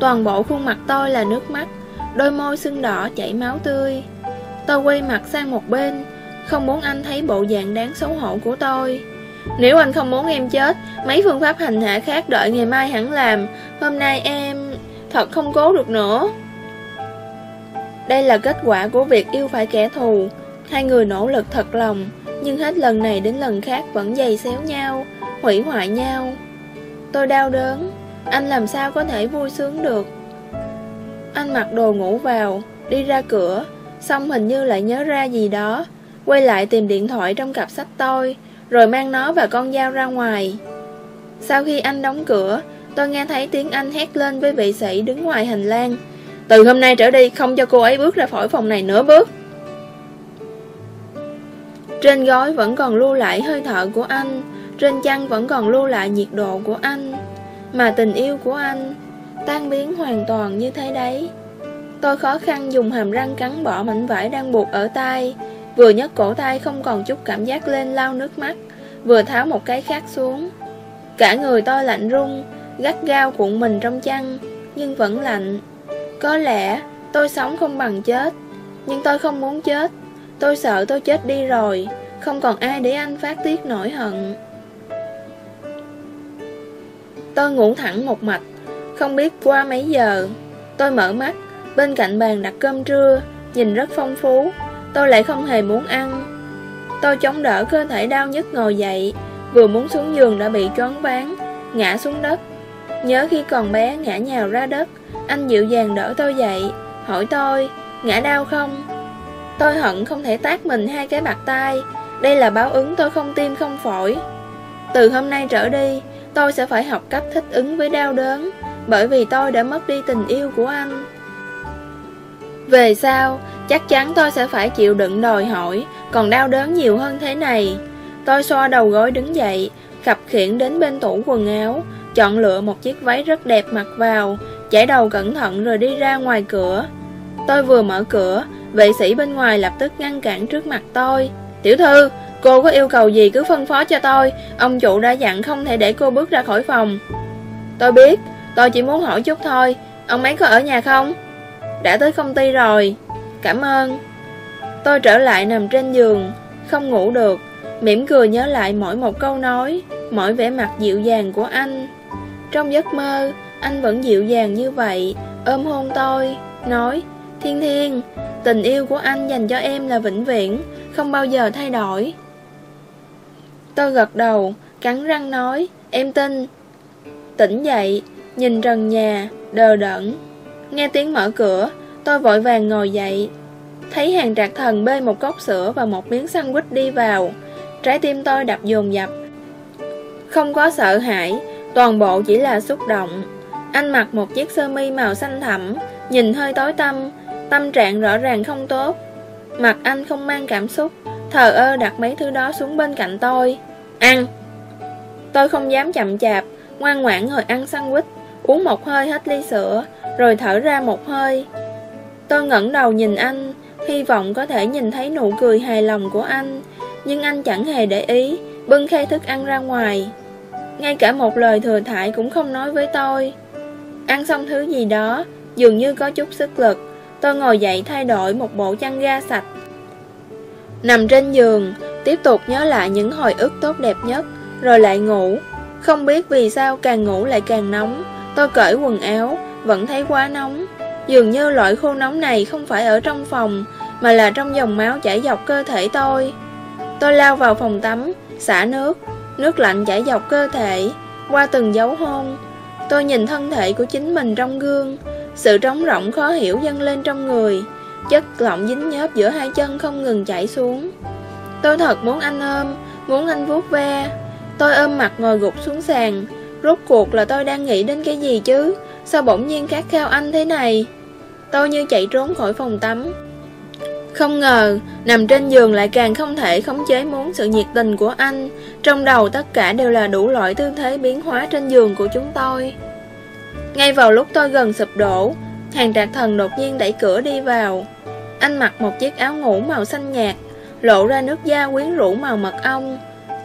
Toàn bộ khuôn mặt tôi là nước mắt, đôi môi sưng đỏ chảy máu tươi. Tôi quay mặt sang một bên, không muốn anh thấy bộ dạng đáng xấu hổ của tôi. Nếu anh không muốn em chết, mấy phương pháp hành hạ khác đợi ngày mai hẳn làm. Hôm nay em thật không cố được nữa. Đây là kết quả của việc yêu phải kẻ thù. Hai người nỗ lực thật lòng, nhưng hết lần này đến lần khác vẫn dày xéo nhau, hủy hoại nhau. Tôi đau đớn, anh làm sao có thể vui sướng được. Anh mặc đồ ngủ vào, đi ra cửa, xong hình như lại nhớ ra gì đó, quay lại tìm điện thoại trong cặp sách tôi, rồi mang nó và con dao ra ngoài. Sau khi anh đóng cửa, tôi nghe thấy tiếng anh hét lên với vị sĩ đứng ngoài hành lang. Từ hôm nay trở đi không cho cô ấy bước ra khỏi phòng này nữa bước. Trên gói vẫn còn lưu lại hơi thở của anh, trên chăn vẫn còn lưu lại nhiệt độ của anh, mà tình yêu của anh tan biến hoàn toàn như thế đấy. Tôi khó khăn dùng hàm răng cắn bỏ mảnh vải đang buộc ở tay, Vừa nhấc cổ tay không còn chút cảm giác lên lau nước mắt, Vừa tháo một cái khác xuống. Cả người tôi lạnh run Gắt gao cuộn mình trong chăn, Nhưng vẫn lạnh. Có lẽ tôi sống không bằng chết, Nhưng tôi không muốn chết. Tôi sợ tôi chết đi rồi, Không còn ai để anh phát tiết nổi hận. Tôi ngủ thẳng một mạch, Không biết qua mấy giờ. Tôi mở mắt, Bên cạnh bàn đặt cơm trưa, Nhìn rất phong phú. Tôi lại không hề muốn ăn. Tôi chống đỡ cơ thể đau nhức ngồi dậy, Vừa muốn xuống giường đã bị choáng váng, Ngã xuống đất. Nhớ khi còn bé ngã nhào ra đất, Anh dịu dàng đỡ tôi dậy, Hỏi tôi, Ngã đau không? Tôi hận không thể tác mình hai cái bạc tay Đây là báo ứng tôi không tim không phổi. Từ hôm nay trở đi, Tôi sẽ phải học cách thích ứng với đau đớn, Bởi vì tôi đã mất đi tình yêu của anh. Về sau, Chắc chắn tôi sẽ phải chịu đựng đòi hỏi, Còn đau đớn nhiều hơn thế này. Tôi xoa đầu gối đứng dậy, Khập khiển đến bên tủ quần áo, Chọn lựa một chiếc váy rất đẹp mặc vào, Chải đầu cẩn thận rồi đi ra ngoài cửa. Tôi vừa mở cửa, Vệ sĩ bên ngoài lập tức ngăn cản trước mặt tôi. Tiểu thư, Cô có yêu cầu gì cứ phân phó cho tôi, Ông chủ đã dặn không thể để cô bước ra khỏi phòng. Tôi biết, Tôi chỉ muốn hỏi chút thôi, Ông ấy có ở nhà không? Đã tới công ty rồi. Cảm ơn. Tôi trở lại nằm trên giường, Không ngủ được, Mỉm cười nhớ lại mỗi một câu nói, Mỗi vẻ mặt dịu dàng của anh. Trong giấc mơ, Anh vẫn dịu dàng như vậy, Ôm hôn tôi, Nói, Thiên Thiên, Tình yêu của anh dành cho em là vĩnh viễn, Không bao giờ thay đổi. Tôi gật đầu, Cắn răng nói, Em tin. Tỉnh dậy, Nhìn trần nhà, Đờ đẫn. Nghe tiếng mở cửa, Tôi vội vàng ngồi dậy. Thấy hàng trạc thần bê một cốc sữa và một miếng sandwich đi vào. Trái tim tôi đập dồn dập. Không có sợ hãi, Toàn bộ chỉ là xúc động. Anh mặc một chiếc sơ mi màu xanh thẳm, Nhìn hơi tối tăm, Tâm trạng rõ ràng không tốt. Mặt anh không mang cảm xúc, Thờ ơ đặt mấy thứ đó xuống bên cạnh tôi. Ăn. Tôi không dám chậm chạp, Ngoan ngoãn ngồi ăn sandwich, Uống một hơi hết ly sữa rồi thở ra một hơi. Tôi ngẩng đầu nhìn anh, Hy vọng có thể nhìn thấy nụ cười hài lòng của anh, Nhưng anh chẳng hề để ý, Bưng khay thức ăn ra ngoài. Ngay cả một lời thừa thải cũng không nói với tôi. Ăn xong thứ gì đó, Dường như có chút sức lực, Tôi ngồi dậy thay đổi một bộ chăn ga sạch. Nằm trên giường, Tiếp tục nhớ lại những hồi ức tốt đẹp nhất, Rồi lại ngủ. Không biết vì sao càng ngủ lại càng nóng, Tôi cởi quần áo vẫn thấy quá nóng. Dường như loại khô nóng này không phải ở trong phòng, Mà là trong dòng máu chảy dọc cơ thể tôi. Tôi lao vào phòng tắm, Xả nước. Nước lạnh chảy dọc cơ thể, Qua từng dấu hôn. Tôi nhìn thân thể của chính mình trong gương. Sự trống rỗng khó hiểu dâng lên trong người. Chất lỏng dính nhớp giữa hai chân không ngừng chảy xuống. Tôi thật muốn anh ôm, Muốn anh vuốt ve. Tôi ôm mặt ngồi gục xuống sàn. Rốt cuộc là tôi đang nghĩ đến cái gì chứ? Sao bỗng nhiên khát khao anh thế này? Tôi như chạy trốn khỏi phòng tắm. Không ngờ, Nằm trên giường lại càng không thể khống chế muốn sự nhiệt tình của anh. Trong đầu tất cả đều là đủ loại tư thế biến hóa trên giường của chúng tôi. Ngay vào lúc tôi gần sụp đổ, Hàng trạc thần đột nhiên đẩy cửa đi vào. Anh mặc một chiếc áo ngủ màu xanh nhạt, Lộ ra nước da quyến rũ màu mật ong.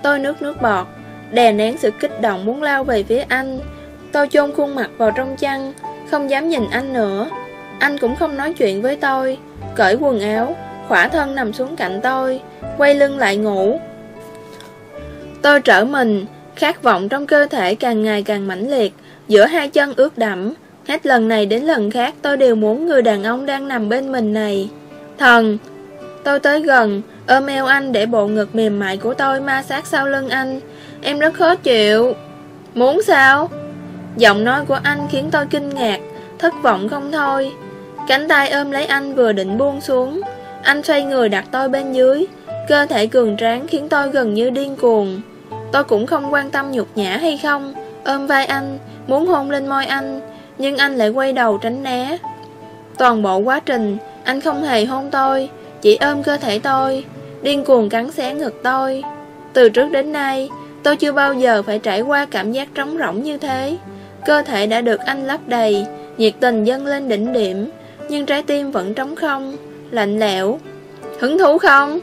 Tôi nước nước bọt, Đè nén sự kích động muốn lao về phía anh. Tôi chôn khuôn mặt vào trong chăn, Không dám nhìn anh nữa. Anh cũng không nói chuyện với tôi, Cởi quần áo, Khỏa thân nằm xuống cạnh tôi, Quay lưng lại ngủ. Tôi trở mình, Khát vọng trong cơ thể càng ngày càng mãnh liệt, Giữa hai chân ướt đẫm. Hết lần này đến lần khác, tôi đều muốn người đàn ông đang nằm bên mình này. Thần, Tôi tới gần, Ôm eo anh để bộ ngực mềm mại của tôi ma sát sau lưng anh. Em rất khó chịu. Muốn sao? Giọng nói của anh khiến tôi kinh ngạc, Thất vọng không thôi. Cánh tay ôm lấy anh vừa định buông xuống. Anh xoay người đặt tôi bên dưới. Cơ thể cường tráng khiến tôi gần như điên cuồng. Tôi cũng không quan tâm nhục nhã hay không. Ôm vai anh, Muốn hôn lên môi anh, Nhưng anh lại quay đầu tránh né. Toàn bộ quá trình, Anh không hề hôn tôi, Chỉ ôm cơ thể tôi, Điên cuồng cắn xé ngực tôi. Từ trước đến nay, Tôi chưa bao giờ phải trải qua cảm giác trống rỗng như thế. Cơ thể đã được anh lấp đầy, Nhiệt tình dâng lên đỉnh điểm, Nhưng trái tim vẫn trống không, Lạnh lẽo Hứng thú không?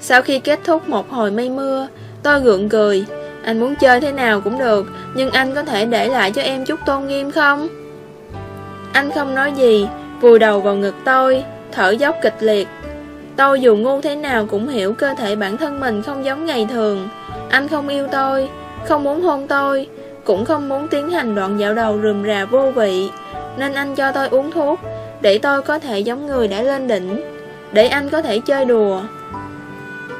Sau khi kết thúc một hồi mây mưa, Tôi gượng cười Anh muốn chơi thế nào cũng được, Nhưng anh có thể để lại cho em chút tôn nghiêm không? Anh không nói gì Vùi đầu vào ngực tôi, Thở dốc kịch liệt Tôi dù ngu thế nào cũng hiểu cơ thể bản thân mình không giống ngày thường Anh không yêu tôi, Không muốn hôn tôi cũng không muốn tiến hành đoạn dạo đầu rườm rà vô vị. Nên anh cho tôi uống thuốc Để tôi có thể giống người đã lên đỉnh Để anh có thể chơi đùa.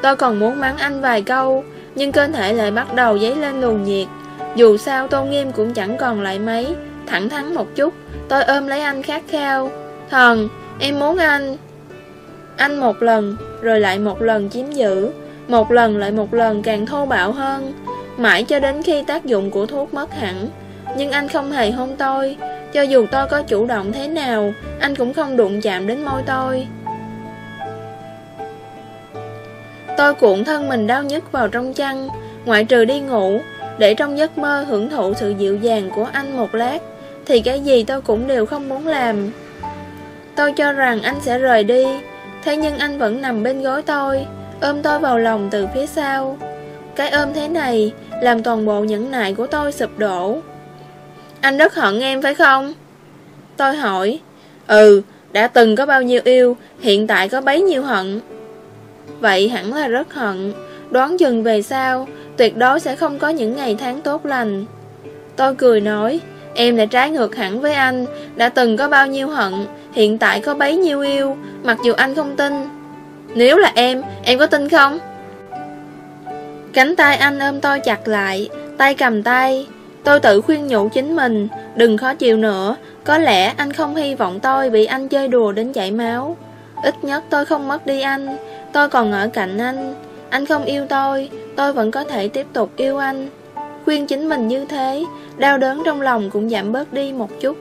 Tôi còn muốn mắng anh vài câu Nhưng cơ thể lại bắt đầu dấy lên luồng nhiệt. Dù sao tôn nghiêm cũng chẳng còn lại mấy Thẳng thắn một chút Tôi ôm lấy anh khát khao. Thần, em muốn anh. Anh một lần, rồi lại một lần chiếm giữ Một lần lại một lần càng thô bạo hơn. Mãi cho đến khi tác dụng của thuốc mất hẳn. Nhưng anh không hề hôn tôi. Cho dù tôi có chủ động thế nào, Anh cũng không đụng chạm đến môi tôi. Tôi cuộn thân mình đau nhức vào trong chăn, Ngoại trừ đi ngủ, Để trong giấc mơ hưởng thụ sự dịu dàng của anh một lát, Thì cái gì tôi cũng đều không muốn làm. Tôi cho rằng anh sẽ rời đi, Thế nhưng anh vẫn nằm bên gối tôi, Ôm tôi vào lòng từ phía sau. Cái ôm thế này làm toàn bộ nhẫn nại của tôi sụp đổ. Anh rất hận em phải không? Tôi hỏi. Ừ, đã từng có bao nhiêu yêu Hiện tại có bấy nhiêu hận. Vậy hẳn là rất hận. Đoán chừng về sau Tuyệt đối sẽ không có những ngày tháng tốt lành. Tôi cười nói Em đã trái ngược hẳn với anh Đã từng có bao nhiêu hận Hiện tại có bấy nhiêu yêu Mặc dù anh không tin. Nếu là em, em có tin không? Cánh tay anh ôm tôi chặt lại, Tay cầm tay. Tôi tự khuyên nhủ chính mình, Đừng khó chịu nữa, Có lẽ anh không hy vọng tôi bị anh chơi đùa đến chảy máu. Ít nhất tôi không mất đi anh, Tôi còn ở cạnh anh. Anh không yêu tôi Tôi vẫn có thể tiếp tục yêu anh. Khuyên chính mình như thế, Đau đớn trong lòng cũng giảm bớt đi một chút.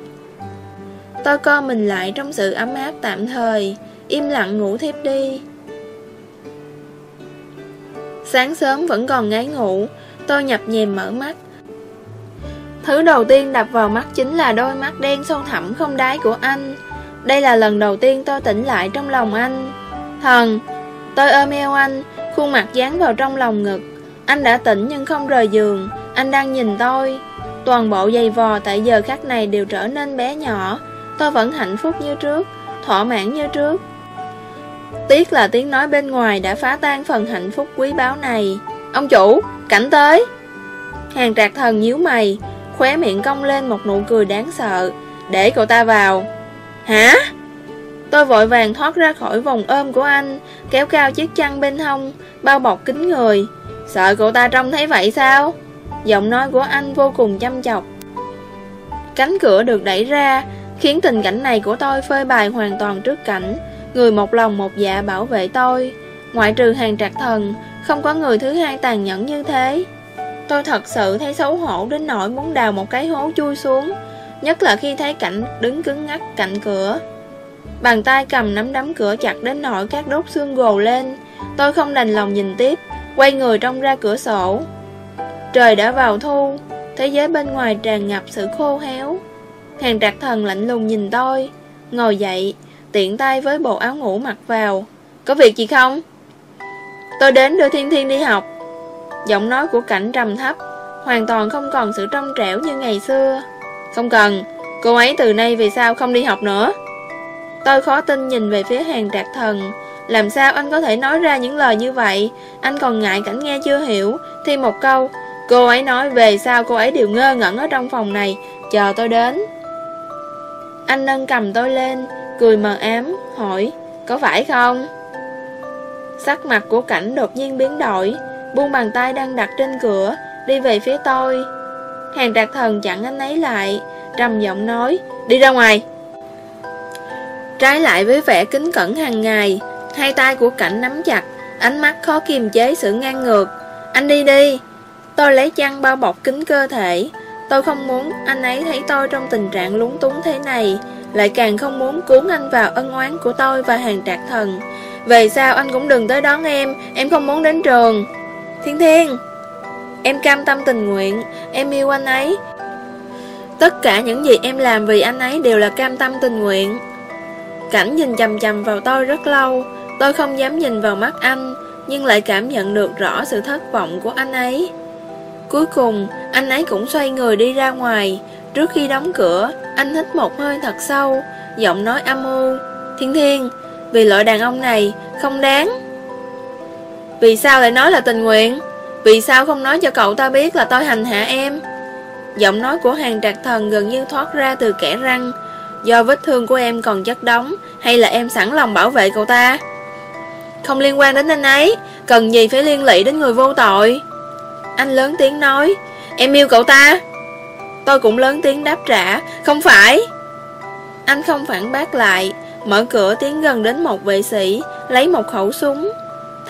Tôi co mình lại trong sự ấm áp tạm thời, im lặng ngủ thiếp đi. Sáng sớm vẫn còn ngái ngủ, tôi nhập nhèm mở mắt. Thứ đầu tiên đập vào mắt chính là đôi mắt đen sâu thẳm không đáy của anh. Đây là lần đầu tiên tôi tỉnh lại trong lòng anh. Thần, tôi ôm eo anh, khuôn mặt dán vào trong lòng ngực. Anh đã tỉnh nhưng không rời giường, anh đang nhìn tôi. Toàn bộ giày vò tại giờ khắc này đều trở nên bé nhỏ. Tôi vẫn hạnh phúc như trước, thỏa mãn như trước. Tiếc là tiếng nói bên ngoài đã phá tan phần hạnh phúc quý báu này. Ông chủ, cảnh tới. Hàng trạc thần nhíu mày, khóe miệng cong lên một nụ cười đáng sợ. Để cậu ta vào. Hả? Tôi vội vàng thoát ra khỏi vòng ôm của anh, kéo cao chiếc chăn bên hông, bao bọc kính người. Sợ cậu ta trông thấy vậy sao? Giọng nói của anh vô cùng chăm chọc. Cánh cửa được đẩy ra, khiến tình cảnh này của tôi phơi bày hoàn toàn trước cảnh. Người một lòng một dạ bảo vệ tôi. Ngoại trừ hàng trạc thần, không có người thứ hai tàn nhẫn như thế. Tôi thật sự thấy xấu hổ đến nỗi muốn đào một cái hố chui xuống, nhất là khi thấy cảnh đứng cứng ngắc cạnh cửa. Bàn tay cầm nắm đấm cửa chặt đến nỗi các đốt xương gồ lên, tôi không đành lòng nhìn tiếp, quay người trong ra cửa sổ. Trời đã vào thu, thế giới bên ngoài tràn ngập sự khô héo. Hàng trạc thần lạnh lùng nhìn tôi, ngồi dậy, tiện tay với bộ áo ngủ mặc vào. Có việc gì không? Tôi đến đưa Thiên Thiên đi học. Giọng nói của cảnh trầm thấp, hoàn toàn không còn sự trong trẻo như ngày xưa. Không cần, cô ấy từ nay về sau không đi học nữa. Tôi khó tin nhìn về phía hàng trạc thần. Làm sao anh có thể nói ra những lời như vậy? Anh còn ngại cảnh nghe chưa hiểu. Thêm một câu, cô ấy nói về sao cô ấy đều ngơ ngẩn ở trong phòng này, chờ tôi đến. Anh nâng cầm tôi lên, cười mờ ám, hỏi, có phải không? Sắc mặt của cảnh đột nhiên biến đổi, buông bàn tay đang đặt trên cửa, đi về phía tôi. Hàng trạc thần chặn anh ấy lại, trầm giọng nói, đi ra ngoài. Trái lại với vẻ kính cẩn hàng ngày, hai tay của cảnh nắm chặt, ánh mắt khó kiềm chế sự ngang ngược. Anh đi đi. Tôi lấy chăn bao bọc kính cơ thể. Tôi không muốn anh ấy thấy tôi trong tình trạng lúng túng thế này, lại càng không muốn cuốn anh vào ân oán của tôi và hàng trạc thần. Về sao anh cũng đừng tới đón em, em không muốn đến trường. Thiên Thiên, em cam tâm tình nguyện, em yêu anh ấy. Tất cả những gì em làm vì anh ấy đều là cam tâm tình nguyện. Cảnh nhìn chầm chầm vào tôi rất lâu, tôi không dám nhìn vào mắt anh, nhưng lại cảm nhận được rõ sự thất vọng của anh ấy. Cuối cùng, anh ấy cũng xoay người đi ra ngoài. Trước khi đóng cửa, anh hít một hơi thật sâu, giọng nói âm u. Thiên thiên, vì loại đàn ông này, không đáng. Vì sao lại nói là tình nguyện? Vì sao không nói cho cậu ta biết là tôi hành hạ em? Giọng nói của hàng trạc thần gần như thoát ra từ kẻ răng. Do vết thương của em còn chất đóng, hay là em sẵn lòng bảo vệ cậu ta? Không liên quan đến anh ấy, cần gì phải liên lụy đến người vô tội? Anh lớn tiếng nói, em yêu cậu ta. Tôi cũng lớn tiếng đáp trả, không phải. Anh không phản bác lại, mở cửa tiến gần đến một vệ sĩ, lấy một khẩu súng.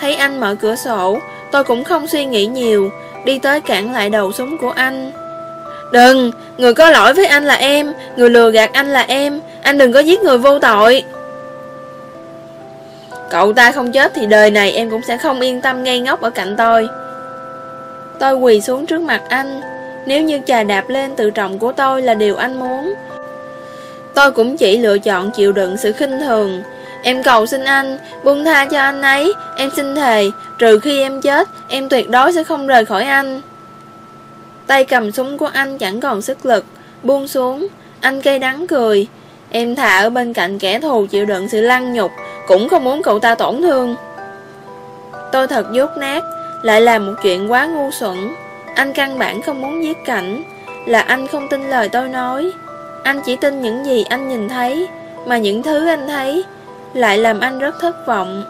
Thấy anh mở cửa sổ, tôi cũng không suy nghĩ nhiều, đi tới cản lại đầu súng của anh. Đừng, người có lỗi với anh là em, người lừa gạt anh là em, anh đừng có giết người vô tội. Cậu ta không chết thì đời này em cũng sẽ không yên tâm ngây ngốc ở cạnh tôi. Tôi quỳ xuống trước mặt anh, nếu như trà đạp lên tự trọng của tôi là điều anh muốn. Tôi cũng chỉ lựa chọn chịu đựng sự khinh thường. Em cầu xin anh, buông tha cho anh ấy. Em xin thề, trừ khi em chết Em tuyệt đối sẽ không rời khỏi anh. Tay cầm súng của anh chẳng còn sức lực Buông xuống. Anh cây đắng cười. Em thả ở bên cạnh kẻ thù chịu đựng sự lăng nhục Cũng không muốn cậu ta tổn thương. Tôi thật dốt nát Lại làm một chuyện quá ngu xuẩn anh căn bản không muốn giết cảnh. Là anh không tin lời tôi nói. Anh chỉ tin những gì anh nhìn thấy, Mà những thứ anh thấy Lại làm anh rất thất vọng.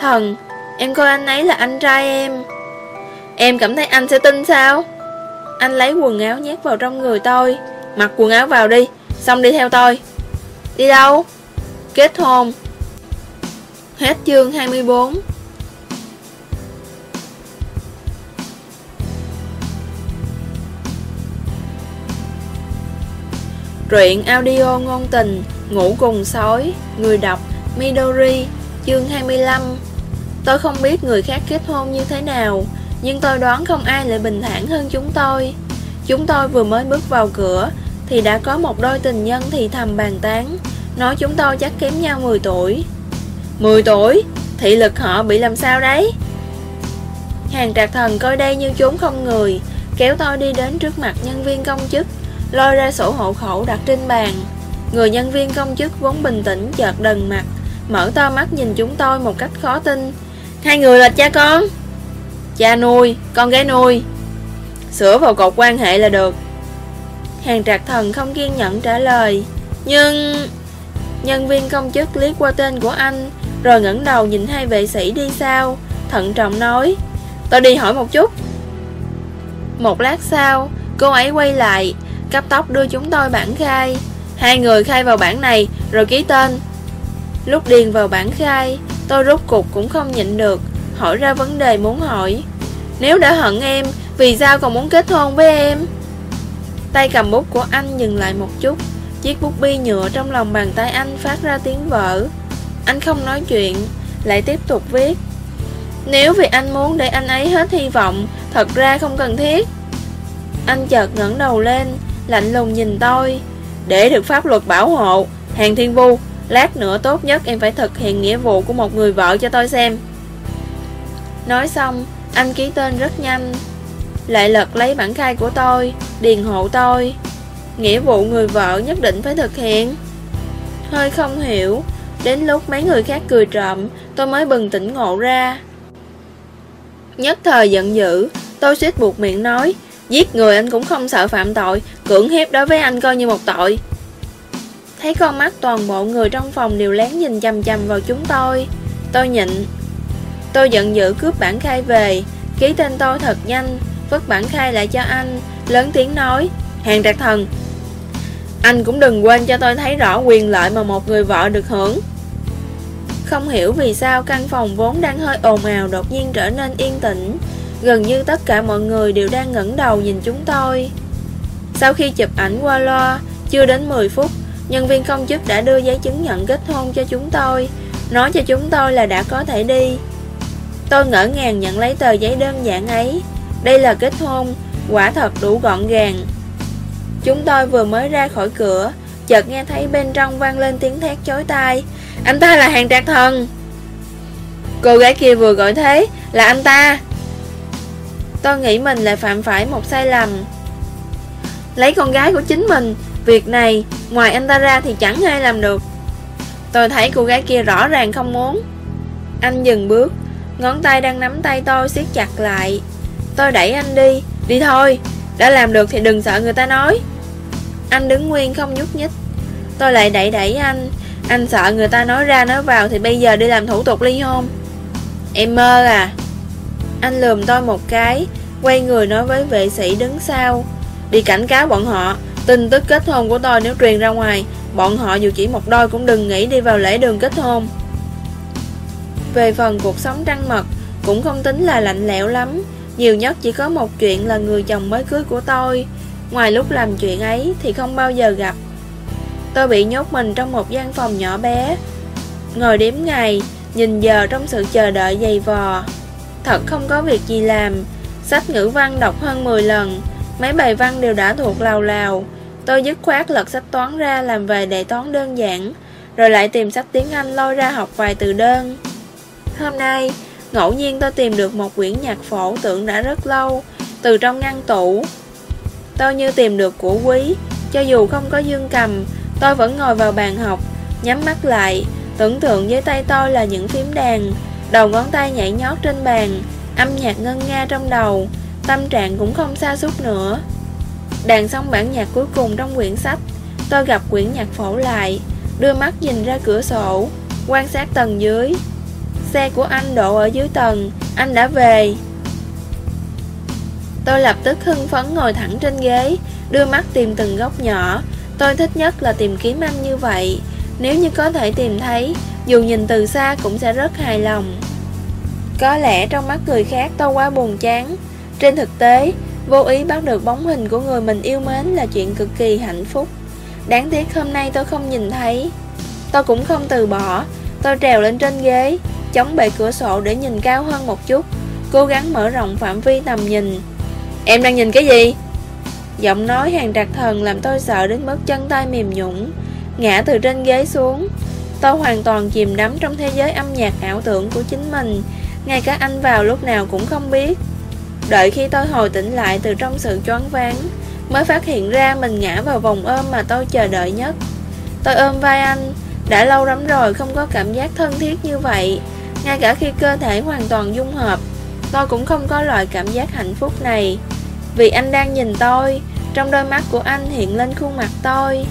Thần, Em coi anh ấy là anh trai em. Em cảm thấy anh sẽ tin sao? Anh lấy quần áo nhét vào trong người tôi. Mặc quần áo vào đi, Xong đi theo tôi. Đi đâu? Kết hôn. Hết chương 24 Truyện audio ngôn tình Ngủ cùng sói Người đọc Midori, chương 25 Tôi không biết người khác kết hôn như thế nào Nhưng tôi đoán không ai lại bình thản hơn chúng tôi Chúng tôi vừa mới bước vào cửa Thì đã có một đôi tình nhân thì thầm bàn tán Nói chúng tôi chắc kém nhau 10 tuổi 10 tuổi? Thị lực họ bị làm sao đấy? Hàng trạc thần coi đây như chúng không người Kéo tôi đi đến trước mặt nhân viên công chức Lôi ra sổ hộ khẩu đặt trên bàn. Người nhân viên công chức vốn bình tĩnh chợt đần mặt Mở to mắt nhìn chúng tôi một cách khó tin. Hai người là cha con? Cha nuôi, con gái nuôi. Sửa vào cột quan hệ là được. Hàng trạc thần không kiên nhẫn trả lời. Nhưng Nhân viên công chức liếc qua tên của anh Rồi ngẩng đầu nhìn hai vệ sĩ đi sau Thận trọng nói Tôi đi hỏi một chút. Một lát sau Cô ấy quay lại Cấp tốc đưa chúng tôi bản khai. Hai người khai vào bản này, Rồi ký tên. Lúc điền vào bản khai, Tôi rút cục cũng không nhịn được, Hỏi ra vấn đề muốn hỏi. Nếu đã hận em, Vì sao còn muốn kết hôn với em? Tay cầm bút của anh dừng lại một chút, Chiếc bút bi nhựa trong lòng bàn tay anh phát ra tiếng vỡ. Anh không nói chuyện, Lại tiếp tục viết. Nếu vì anh muốn để anh ấy hết hy vọng, Thật ra không cần thiết. Anh chợt ngẩng đầu lên Lạnh lùng nhìn tôi. Để được pháp luật bảo hộ, Hàng thiên vu, Lát nữa tốt nhất em phải thực hiện nghĩa vụ của một người vợ cho tôi xem. Nói xong, Anh ký tên rất nhanh. Lại lật lấy bản khai của tôi, Điền hộ tôi. Nghĩa vụ người vợ nhất định phải thực hiện. Hơi không hiểu, Đến lúc mấy người khác cười trộm, Tôi mới bừng tỉnh ngộ ra. Nhất thời giận dữ, Tôi suýt buộc miệng nói Giết người anh cũng không sợ phạm tội, Cưỡng hiếp đối với anh coi như một tội. Thấy con mắt toàn bộ người trong phòng đều lén nhìn chằm chằm vào chúng tôi. Tôi nhịn. Tôi giận dữ cướp bản khai về. Ký tên tôi thật nhanh, Vứt bản khai lại cho anh, Lớn tiếng nói, Hàng trạc thần. Anh cũng đừng quên cho tôi thấy rõ quyền lợi mà một người vợ được hưởng. Không hiểu vì sao căn phòng vốn đang hơi ồn ào đột nhiên trở nên yên tĩnh. Gần như tất cả mọi người đều đang ngẩng đầu nhìn chúng tôi. Sau khi chụp ảnh qua loa, Chưa đến 10 phút, Nhân viên công chức đã đưa giấy chứng nhận kết hôn cho chúng tôi, Nói cho chúng tôi là đã có thể đi. Tôi ngỡ ngàng nhận lấy tờ giấy đơn giản ấy. Đây là kết hôn, Quả thật đủ gọn gàng. Chúng tôi vừa mới ra khỏi cửa, Chợt nghe thấy bên trong vang lên tiếng thét chối tai. Anh ta là hàng trạc thần. Cô gái kia vừa gọi thế, Là anh ta. Tôi nghĩ mình lại phạm phải một sai lầm. Lấy con gái của chính mình, Việc này, ngoài anh ta ra thì chẳng ai làm được. Tôi thấy cô gái kia rõ ràng không muốn. Anh dừng bước, Ngón tay đang nắm tay tôi siết chặt lại. Tôi đẩy anh đi Đi thôi, Đã làm được thì đừng sợ người ta nói. Anh đứng nguyên không nhúc nhích. Tôi lại đẩy đẩy anh Anh sợ người ta nói ra nói vào Thì bây giờ đi làm thủ tục ly hôn. Em mơ à. Anh lườm tôi một cái, Quay người nói với vệ sĩ đứng sau. Đi cảnh cáo bọn họ, Tin tức kết hôn của tôi nếu truyền ra ngoài, Bọn họ dù chỉ một đôi cũng đừng nghĩ đi vào lễ đường kết hôn. Về phần cuộc sống trăng mật, Cũng không tính là lạnh lẽo lắm. Nhiều nhất chỉ có một chuyện là người chồng mới cưới của tôi. Ngoài lúc làm chuyện ấy thì không bao giờ gặp. Tôi bị nhốt mình trong một gian phòng nhỏ bé. Ngồi đếm ngày, Nhìn giờ trong sự chờ đợi dày vò. Thật không có việc gì làm. Sách ngữ văn đọc hơn 10 lần Mấy bài văn đều đã thuộc lào lào. Tôi dứt khoát lật sách toán ra làm vài đề toán đơn giản Rồi lại tìm sách tiếng Anh lôi ra học vài từ đơn. Hôm nay, ngẫu nhiên tôi tìm được một quyển nhạc phổ tưởng đã rất lâu Từ trong ngăn tủ. Tôi như tìm được của quý Cho dù không có dương cầm Tôi vẫn ngồi vào bàn học Nhắm mắt lại Tưởng tượng dưới tay tôi là những phím đàn. Đầu ngón tay nhảy nhót trên bàn, Âm nhạc ngân nga trong đầu, Tâm trạng cũng không xa suốt nữa. Đàn xong bản nhạc cuối cùng trong quyển sách, Tôi gặp quyển nhạc phổ lại, Đưa mắt nhìn ra cửa sổ, Quan sát tầng dưới. Xe của anh đổ ở dưới tầng, Anh đã về. Tôi lập tức hưng phấn ngồi thẳng trên ghế, Đưa mắt tìm từng góc nhỏ. Tôi thích nhất là tìm kiếm anh như vậy. Nếu như có thể tìm thấy dù nhìn từ xa cũng sẽ rất hài lòng. Có lẽ trong mắt người khác tôi quá buồn chán. Trên thực tế, Vô ý bắt được bóng hình của người mình yêu mến là chuyện cực kỳ hạnh phúc. Đáng tiếc hôm nay tôi không nhìn thấy. Tôi cũng không từ bỏ. Tôi trèo lên trên ghế, Chống bệ cửa sổ để nhìn cao hơn một chút, Cố gắng mở rộng phạm vi tầm nhìn. Em đang nhìn cái gì? Giọng nói hàng trạc thần làm tôi sợ đến mức chân tay mềm nhũng Ngã từ trên ghế xuống. Tôi hoàn toàn chìm đắm trong thế giới âm nhạc ảo tưởng của chính mình. Ngay cả anh vào lúc nào cũng không biết. Đợi khi tôi hồi tỉnh lại từ trong sự choáng váng, Mới phát hiện ra mình ngã vào vòng ôm mà tôi chờ đợi nhất. Tôi ôm vai anh, Đã lâu lắm rồi không có cảm giác thân thiết như vậy. Ngay cả khi cơ thể hoàn toàn dung hợp, Tôi cũng không có loại cảm giác hạnh phúc này. Vì anh đang nhìn tôi, Trong đôi mắt của anh hiện lên khuôn mặt tôi.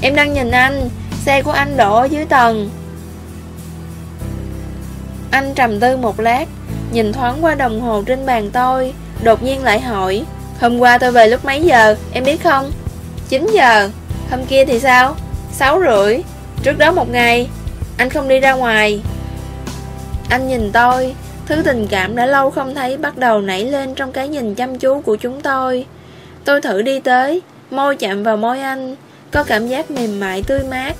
Em đang nhìn anh Xe của anh đổ ở dưới tầng. Anh trầm tư một lát, Nhìn thoáng qua đồng hồ trên bàn tôi, Đột nhiên lại hỏi, Hôm qua tôi về lúc mấy giờ? Em biết không? 9 giờ. Hôm kia thì sao? 6 rưỡi. Trước đó một ngày. Anh không đi ra ngoài. Anh nhìn tôi, Thứ tình cảm đã lâu không thấy bắt đầu nảy lên trong cái nhìn chăm chú của chúng tôi. Tôi thử đi tới, Môi chạm vào môi anh, Có cảm giác mềm mại tươi mát.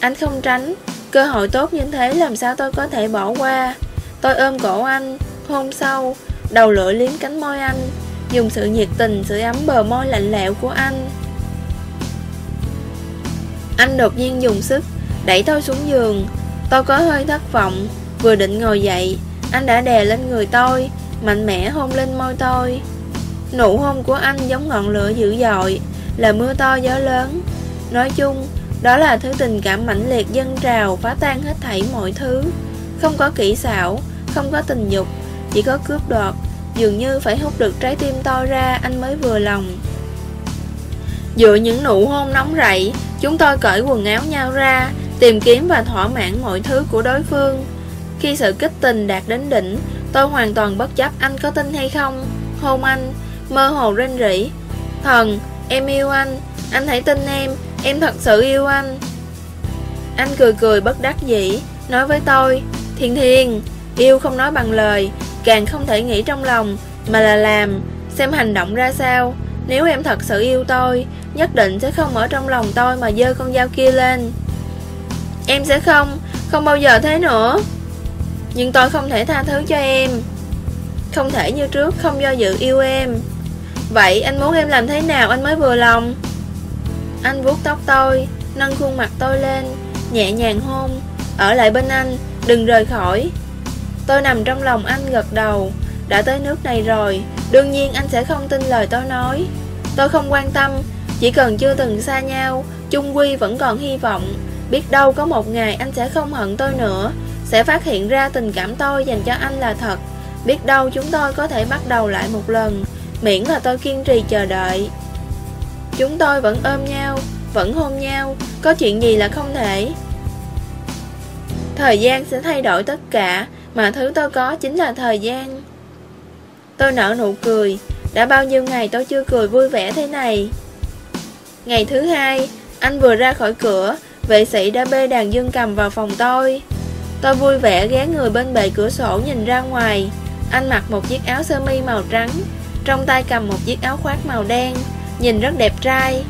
Anh không tránh. Cơ hội tốt như thế làm sao tôi có thể bỏ qua? Tôi ôm cổ anh. Hôn sâu Đầu lưỡi liếm cánh môi anh. Dùng sự nhiệt tình, sự ấm bờ môi lạnh lẽo của anh. Anh đột nhiên dùng sức Đẩy tôi xuống giường. Tôi có hơi thất vọng. Vừa định ngồi dậy, Anh đã đè lên người tôi, Mạnh mẽ hôn lên môi tôi. Nụ hôn của anh giống ngọn lửa dữ dội, Là mưa to gió lớn. Nói chung đó là thứ tình cảm mãnh liệt dân trào Phá tan hết thảy mọi thứ. Không có kỹ xảo Không có tình dục Chỉ có cướp đoạt. Dường như phải hút được trái tim to ra Anh mới vừa lòng. Dựa những nụ hôn nóng rậy Chúng tôi cởi quần áo nhau ra Tìm kiếm và thỏa mãn mọi thứ của đối phương. Khi sự kích tình đạt đến đỉnh Tôi hoàn toàn bất chấp anh có tin hay không. Hôn anh Mơ hồ rên rỉ. Thần, em yêu anh Anh hãy tin em. Em thật sự yêu anh. Anh cười cười bất đắc dĩ, Nói với tôi, Thiên thiên, Yêu không nói bằng lời, Càng không thể nghĩ trong lòng, Mà là làm, Xem hành động ra sao. Nếu em thật sự yêu tôi, Nhất định sẽ không ở trong lòng tôi mà dơ con dao kia lên. Em sẽ không Không bao giờ thế nữa. Nhưng tôi không thể tha thứ cho em. Không thể như trước Không do dự yêu em. Vậy anh muốn em làm thế nào anh mới vừa lòng? Anh vuốt tóc tôi, Nâng khuôn mặt tôi lên, Nhẹ nhàng hôn. Ở lại bên anh, Đừng rời khỏi. Tôi nằm trong lòng anh gật đầu. Đã tới nước này rồi, Đương nhiên anh sẽ không tin lời tôi nói. Tôi không quan tâm, Chỉ cần chưa từng xa nhau, Chung Quy vẫn còn hy vọng. Biết đâu có một ngày anh sẽ không hận tôi nữa, Sẽ phát hiện ra tình cảm tôi dành cho anh là thật. Biết đâu chúng tôi có thể bắt đầu lại một lần. Miễn là tôi kiên trì chờ đợi. Chúng tôi vẫn ôm nhau, Vẫn hôn nhau, Có chuyện gì là không thể. Thời gian sẽ thay đổi tất cả, Mà thứ tôi có chính là thời gian. Tôi nở nụ cười, Đã bao nhiêu ngày tôi chưa cười vui vẻ thế này. Ngày thứ hai, Anh vừa ra khỏi cửa, Vệ sĩ đã bê đàn dương cầm vào phòng tôi. Tôi vui vẻ ghé người bên bệ cửa sổ nhìn ra ngoài. Anh mặc một chiếc áo sơ mi màu trắng, Trong tay cầm một chiếc áo khoác màu đen. Nhìn rất đẹp trai.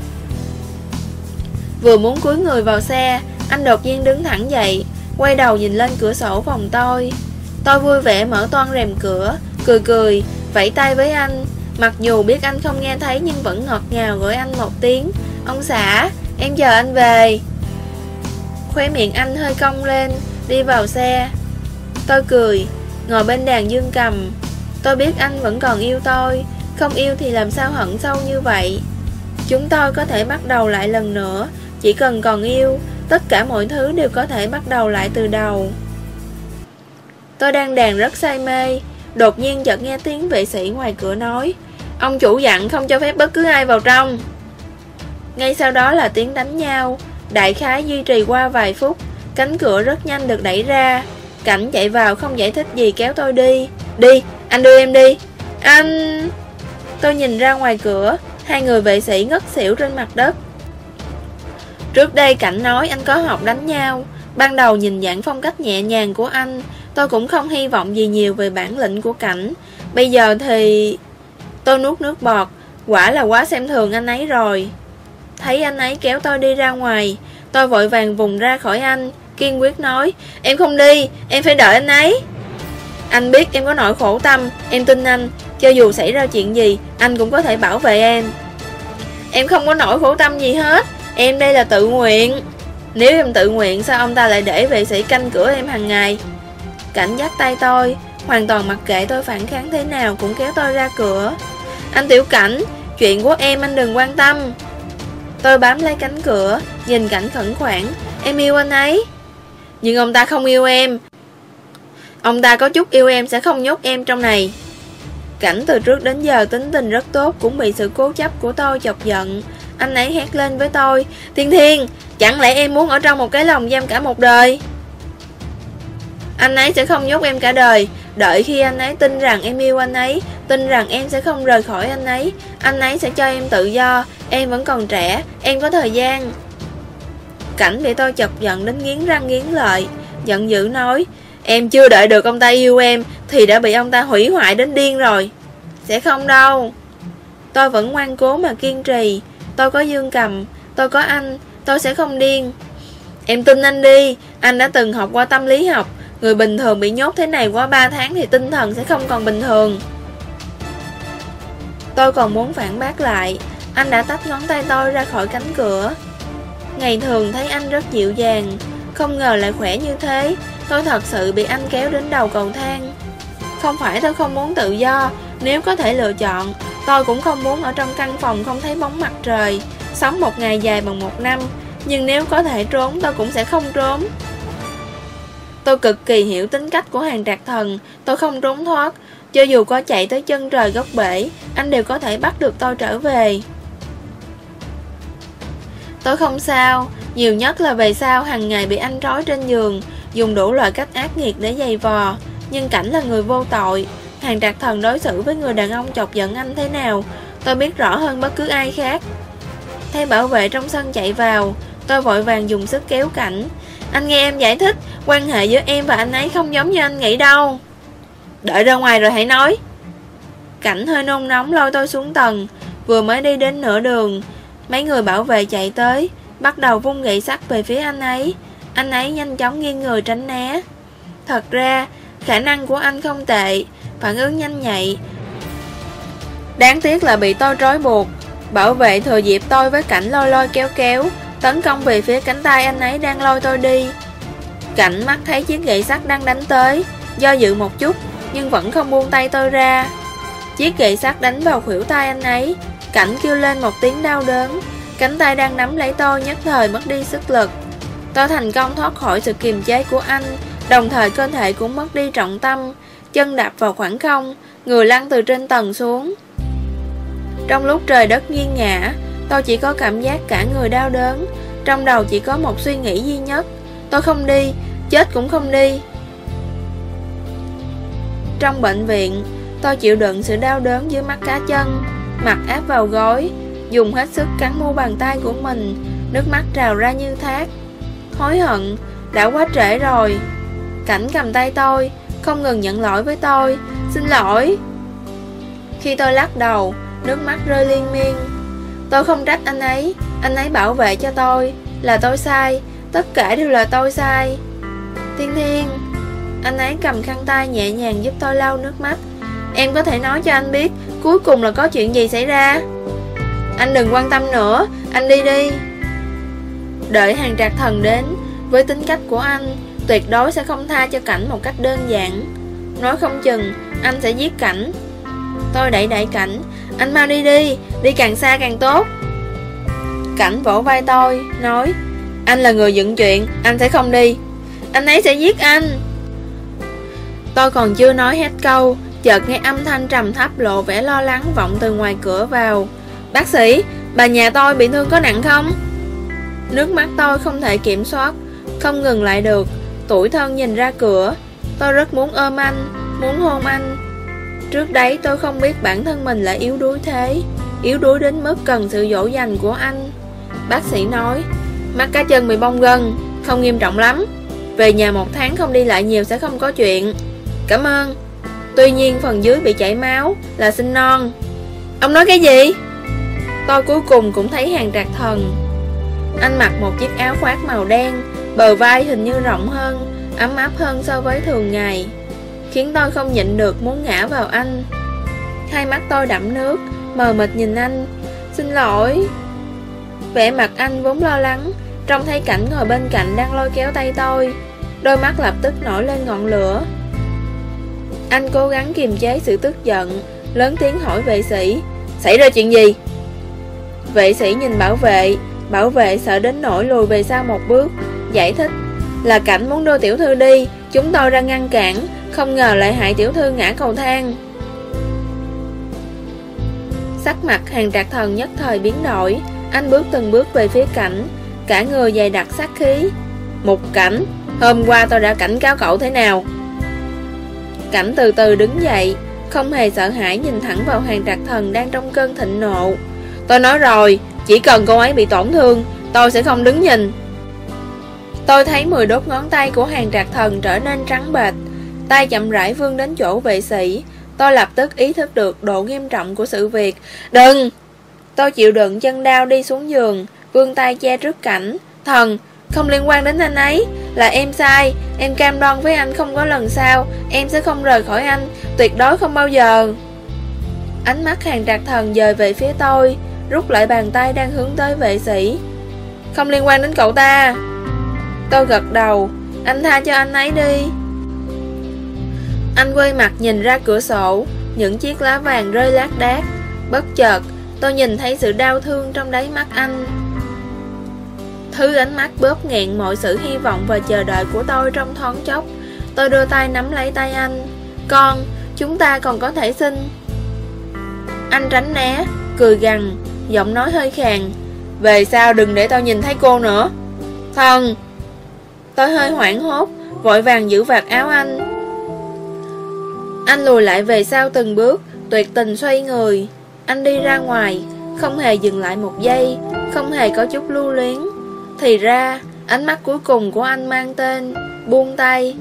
Vừa muốn cúi người vào xe, Anh đột nhiên đứng thẳng dậy, Quay đầu nhìn lên cửa sổ phòng tôi. Tôi vui vẻ mở toan rèm cửa, Cười cười, Vẫy tay với anh. Mặc dù biết anh không nghe thấy Nhưng vẫn ngọt ngào gọi anh một tiếng. Ông xã, Em chờ anh về. Khóe miệng anh hơi cong lên, Đi vào xe. Tôi cười, Ngồi bên đàn dương cầm. Tôi biết anh vẫn còn yêu tôi không yêu thì làm sao hận sâu như vậy? Chúng tôi có thể bắt đầu lại lần nữa Chỉ cần còn yêu Tất cả mọi thứ đều có thể bắt đầu lại từ đầu. Tôi đang đàn rất say mê Đột nhiên chợt nghe tiếng vệ sĩ ngoài cửa nói Ông chủ dặn không cho phép bất cứ ai vào trong. Ngay sau đó là tiếng đánh nhau Đại khái duy trì qua vài phút Cánh cửa rất nhanh được đẩy ra. Cảnh chạy vào không giải thích gì kéo tôi đi. Đi, anh đưa em đi. Anh... Tôi nhìn ra ngoài cửa Hai người vệ sĩ ngất xỉu trên mặt đất. Trước đây Cảnh nói anh có học đánh nhau Ban đầu nhìn dạng phong cách nhẹ nhàng của anh Tôi cũng không hy vọng gì nhiều về bản lĩnh của Cảnh. Bây giờ thì... Tôi nuốt nước bọt Quả là quá xem thường anh ấy rồi. Thấy anh ấy kéo tôi đi ra ngoài Tôi vội vàng vùng ra khỏi anh Kiên quyết nói Em không đi, em phải đợi anh ấy. Anh biết em có nỗi khổ tâm Em tin anh cho dù xảy ra chuyện gì, Anh cũng có thể bảo vệ em. Em không có nỗi khổ tâm gì hết. Em đây là tự nguyện. Nếu em tự nguyện, sao ông ta lại để vệ sĩ canh cửa em hàng ngày? Cảnh dắt tay tôi, Hoàn toàn mặc kệ tôi phản kháng thế nào Cũng kéo tôi ra cửa. Anh Tiểu Cảnh, Chuyện của em anh đừng quan tâm. Tôi bám lấy cánh cửa, Nhìn cảnh khẩn khoản. Em yêu anh ấy. Nhưng ông ta không yêu em. Ông ta có chút yêu em sẽ không nhốt em trong này. Cảnh từ trước đến giờ tính tình rất tốt, Cũng bị sự cố chấp của tôi chọc giận. Anh ấy hét lên với tôi, Thiên Thiên, Chẳng lẽ em muốn ở trong một cái lòng giam cả một đời? Anh ấy sẽ không nhốt em cả đời. Đợi khi anh ấy tin rằng em yêu anh ấy, Tin rằng em sẽ không rời khỏi anh ấy Anh ấy sẽ cho em tự do. Em vẫn còn trẻ, Em có thời gian. Cảnh bị tôi chọc giận đến nghiến răng nghiến lợi, Giận dữ nói Em chưa đợi được ông ta yêu em Thì đã bị ông ta hủy hoại đến điên rồi. Sẽ không đâu. Tôi vẫn ngoan cố mà kiên trì. Tôi có dương cầm, Tôi có anh, Tôi sẽ không điên. Em tin anh đi. Anh đã từng học qua tâm lý học. Người bình thường bị nhốt thế này qua 3 tháng Thì tinh thần sẽ không còn bình thường. Tôi còn muốn phản bác lại. Anh đã tách ngón tay tôi ra khỏi cánh cửa. Ngày thường thấy anh rất dịu dàng, Không ngờ lại khỏe như thế. Tôi thật sự bị anh kéo đến đầu cầu thang. Không phải tôi không muốn tự do, Nếu có thể lựa chọn, Tôi cũng không muốn ở trong căn phòng không thấy bóng mặt trời, Sống một ngày dài bằng một năm, Nhưng nếu có thể trốn tôi cũng sẽ không trốn. Tôi cực kỳ hiểu tính cách của hàng trạc thần, Tôi không trốn thoát, Cho dù có chạy tới chân trời góc bể, Anh đều có thể bắt được tôi trở về. Tôi không sao, Nhiều nhất là về sau hàng ngày bị anh trói trên giường Dùng đủ loại cách ác nghiệt để giày vò, Nhưng cảnh là người vô tội. Hàng trạc thần đối xử với người đàn ông chọc giận anh thế nào, Tôi biết rõ hơn bất cứ ai khác. Thấy bảo vệ trong sân chạy vào, Tôi vội vàng dùng sức kéo cảnh. Anh nghe em giải thích, Quan hệ giữa em và anh ấy không giống như anh nghĩ đâu. Đợi ra ngoài rồi hãy nói. Cảnh hơi nôn nóng lôi tôi xuống tầng, Vừa mới đi đến nửa đường. Mấy người bảo vệ chạy tới, Bắt đầu vung gậy sắt về phía anh ấy. Anh ấy nhanh chóng nghiêng người tránh né. Thật ra, Khả năng của anh không tệ. Phản ứng nhanh nhạy. Đáng tiếc là bị tôi trói buộc. Bảo vệ thừa dịp tôi với cảnh lôi lôi kéo kéo, Tấn công về phía cánh tay anh ấy đang lôi tôi đi. Cảnh mắt thấy chiếc gậy sắt đang đánh tới, Do dự một chút, Nhưng vẫn không buông tay tôi ra. Chiếc gậy sắt đánh vào khuỷu tay anh ấy. Cảnh kêu lên một tiếng đau đớn. Cánh tay đang nắm lấy tôi nhất thời mất đi sức lực. Tôi thành công thoát khỏi sự kiềm chế của anh, Đồng thời cơ thể cũng mất đi trọng tâm. Chân đạp vào khoảng không, Người lăn từ trên tầng xuống. Trong lúc trời đất nghiêng ngã Tôi chỉ có cảm giác cả người đau đớn. Trong đầu chỉ có một suy nghĩ duy nhất, Tôi không đi, Chết cũng không đi. Trong bệnh viện, Tôi chịu đựng sự đau đớn dưới mắt cá chân Mặt áp vào gối, Dùng hết sức cắn mu bàn tay của mình, Nước mắt trào ra như thác. Hối hận, Đã quá trễ rồi. Cảnh cầm tay tôi, Không ngừng nhận lỗi với tôi. Xin lỗi. Khi tôi lắc đầu, Nước mắt rơi liên miên. Tôi không trách anh ấy Anh ấy bảo vệ cho tôi. Là tôi sai, Tất cả đều là tôi sai. Thiên Thiên, Anh ấy cầm khăn tay nhẹ nhàng giúp tôi lau nước mắt. Em có thể nói cho anh biết, Cuối cùng là có chuyện gì xảy ra? Anh đừng quan tâm nữa, Anh đi đi. Đợi hàng trạc thần đến. Với tính cách của anh Tuyệt đối sẽ không tha cho cảnh một cách đơn giản. Nói không chừng Anh sẽ giết cảnh. Tôi đẩy đẩy cảnh Anh mau đi đi Đi càng xa càng tốt. Cảnh vỗ vai tôi Nói Anh là người dựng chuyện Anh sẽ không đi. Anh ấy sẽ giết anh. Tôi còn chưa nói hết câu Chợt nghe âm thanh trầm thấp lộ vẻ lo lắng vọng từ ngoài cửa vào. Bác sĩ, bà nhà tôi bị thương có nặng không? Nước mắt tôi không thể kiểm soát, Không ngừng lại được. Tuổi thân nhìn ra cửa, Tôi rất muốn ôm anh, Muốn hôn anh. Trước đấy tôi không biết bản thân mình là yếu đuối thế, Yếu đuối đến mức cần sự dỗ dành của anh. Bác sĩ nói, Mắt cá chân bị bong gân, Không nghiêm trọng lắm. Về nhà một tháng không đi lại nhiều sẽ không có chuyện. Cảm ơn. Tuy nhiên phần dưới bị chảy máu Là sinh non. Ông nói cái gì? Tôi cuối cùng cũng thấy hàng trạc thần. Anh mặc một chiếc áo khoác màu đen, Bờ vai hình như rộng hơn, Ấm áp hơn so với thường ngày, Khiến tôi không nhịn được muốn ngã vào anh. Hai mắt tôi đẫm nước, Mờ mịt nhìn anh. Xin lỗi. Vẻ mặt anh vốn lo lắng, Trông thấy cảnh ngồi bên cạnh đang lôi kéo tay tôi, Đôi mắt lập tức nổi lên ngọn lửa. Anh cố gắng kiềm chế sự tức giận, Lớn tiếng hỏi vệ sĩ, Xảy ra chuyện gì? Vệ sĩ nhìn bảo vệ Bảo vệ sợ đến nỗi lùi về sau một bước, Giải thích Là cảnh muốn đưa tiểu thư đi, Chúng tôi ra ngăn cản, Không ngờ lại hại tiểu thư ngã cầu thang. Sắc mặt hàng trạc thần nhất thời biến đổi, Anh bước từng bước về phía cảnh, Cả người dày đặc sát khí. Một cảnh, Hôm qua tôi đã cảnh cáo cậu thế nào? Cảnh từ từ đứng dậy, Không hề sợ hãi nhìn thẳng vào hàng trạc thần đang trong cơn thịnh nộ. Tôi nói rồi chỉ cần cô ấy bị tổn thương, Tôi sẽ không đứng nhìn. Tôi thấy 10 đốt ngón tay của hàng trạc thần trở nên trắng bệch. Tay chậm rãi vươn đến chỗ vệ sĩ. Tôi lập tức ý thức được độ nghiêm trọng của sự việc. Đừng! Tôi chịu đựng chân đau đi xuống giường Vươn tay che trước cảnh. Thần, Không liên quan đến anh ấy. Là em sai. Em cam đoan với anh không có lần sau. Em sẽ không rời khỏi anh. Tuyệt đối không bao giờ. Ánh mắt hàng trạc thần dời về phía tôi. Rút lại bàn tay đang hướng tới vệ sĩ. Không liên quan đến cậu ta. Tôi gật đầu. Anh tha cho anh ấy đi. Anh quay mặt nhìn ra cửa sổ. Những chiếc lá vàng rơi lác đác. Bất chợt Tôi nhìn thấy sự đau thương trong đáy mắt anh. Thứ ánh mắt bóp nghẹn mọi sự hy vọng và chờ đợi của tôi trong thoáng chốc. Tôi đưa tay nắm lấy tay anh. Con, chúng ta còn có thể xin. Anh tránh né, cười gằn, giọng nói hơi khàn. Về sau đừng để tao nhìn thấy cô nữa. Thần Tôi hơi hoảng hốt, Vội vàng giữ vạt áo anh. Anh lùi lại về sau từng bước, Tuyệt tình xoay người. Anh đi ra ngoài, Không hề dừng lại một giây, Không hề có chút lưu luyến. Thì ra, Ánh mắt cuối cùng của anh mang tên, Buông tay.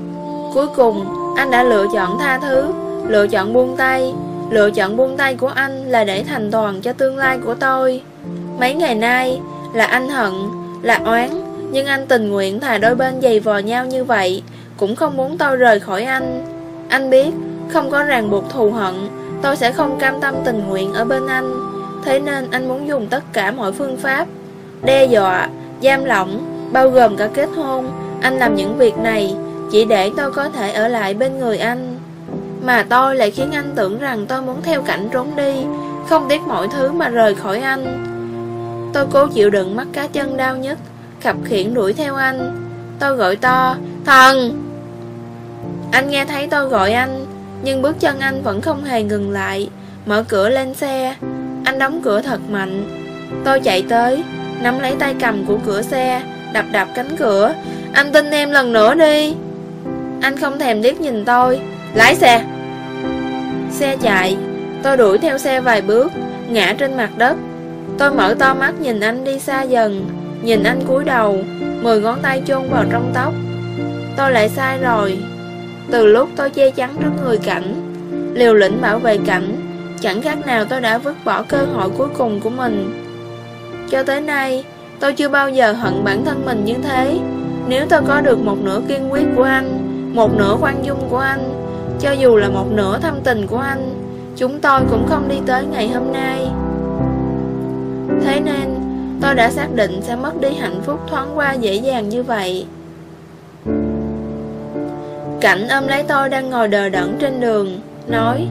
Cuối cùng, anh đã lựa chọn tha thứ, Lựa chọn buông tay. Lựa chọn buông tay của anh là để thành toàn cho tương lai của tôi. Mấy ngày nay Là anh hận, Là oán, Nhưng anh tình nguyện thà đôi bên giày vò nhau như vậy, Cũng không muốn tôi rời khỏi anh. Anh biết, Không có ràng buộc thù hận, Tôi sẽ không cam tâm tình nguyện ở bên anh. Thế nên anh muốn dùng tất cả mọi phương pháp, Đe dọa, Giam lỏng, Bao gồm cả kết hôn. Anh làm những việc này Chỉ để tôi có thể ở lại bên người anh. Mà tôi lại khiến anh tưởng rằng tôi muốn theo cảnh trốn đi, Không tiếc mọi thứ mà rời khỏi anh. Tôi cố chịu đựng mắt cá chân đau nhất Khập khiển đuổi theo anh. Tôi gọi to, Thần! Anh nghe thấy tôi gọi anh, Nhưng bước chân anh vẫn không hề ngừng lại. Mở cửa lên xe, Anh đóng cửa thật mạnh. Tôi chạy tới, Nắm lấy tay cầm của cửa xe, Đập đập cánh cửa. Anh tin em lần nữa đi. Anh không thèm liếc nhìn tôi Lái xe. Xe chạy. Tôi đuổi theo xe vài bước, Ngã trên mặt đất. Tôi mở to mắt nhìn anh đi xa dần, Nhìn anh cúi đầu, Mười ngón tay chôn vào trong tóc. Tôi lại sai rồi. Từ lúc tôi che chắn trước người cảnh, Liều lĩnh bảo vệ cảnh, Chẳng khác nào tôi đã vứt bỏ cơ hội cuối cùng của mình. Cho tới nay, Tôi chưa bao giờ hận bản thân mình như thế. Nếu tôi có được một nửa kiên quyết của anh, Một nửa khoan dung của anh cho dù là một nửa thâm tình của anh Chúng tôi cũng không đi tới ngày hôm nay. Thế nên Tôi đã xác định sẽ mất đi hạnh phúc thoáng qua dễ dàng như vậy. Cảnh ôm lấy tôi đang ngồi đờ đẫn trên đường Nói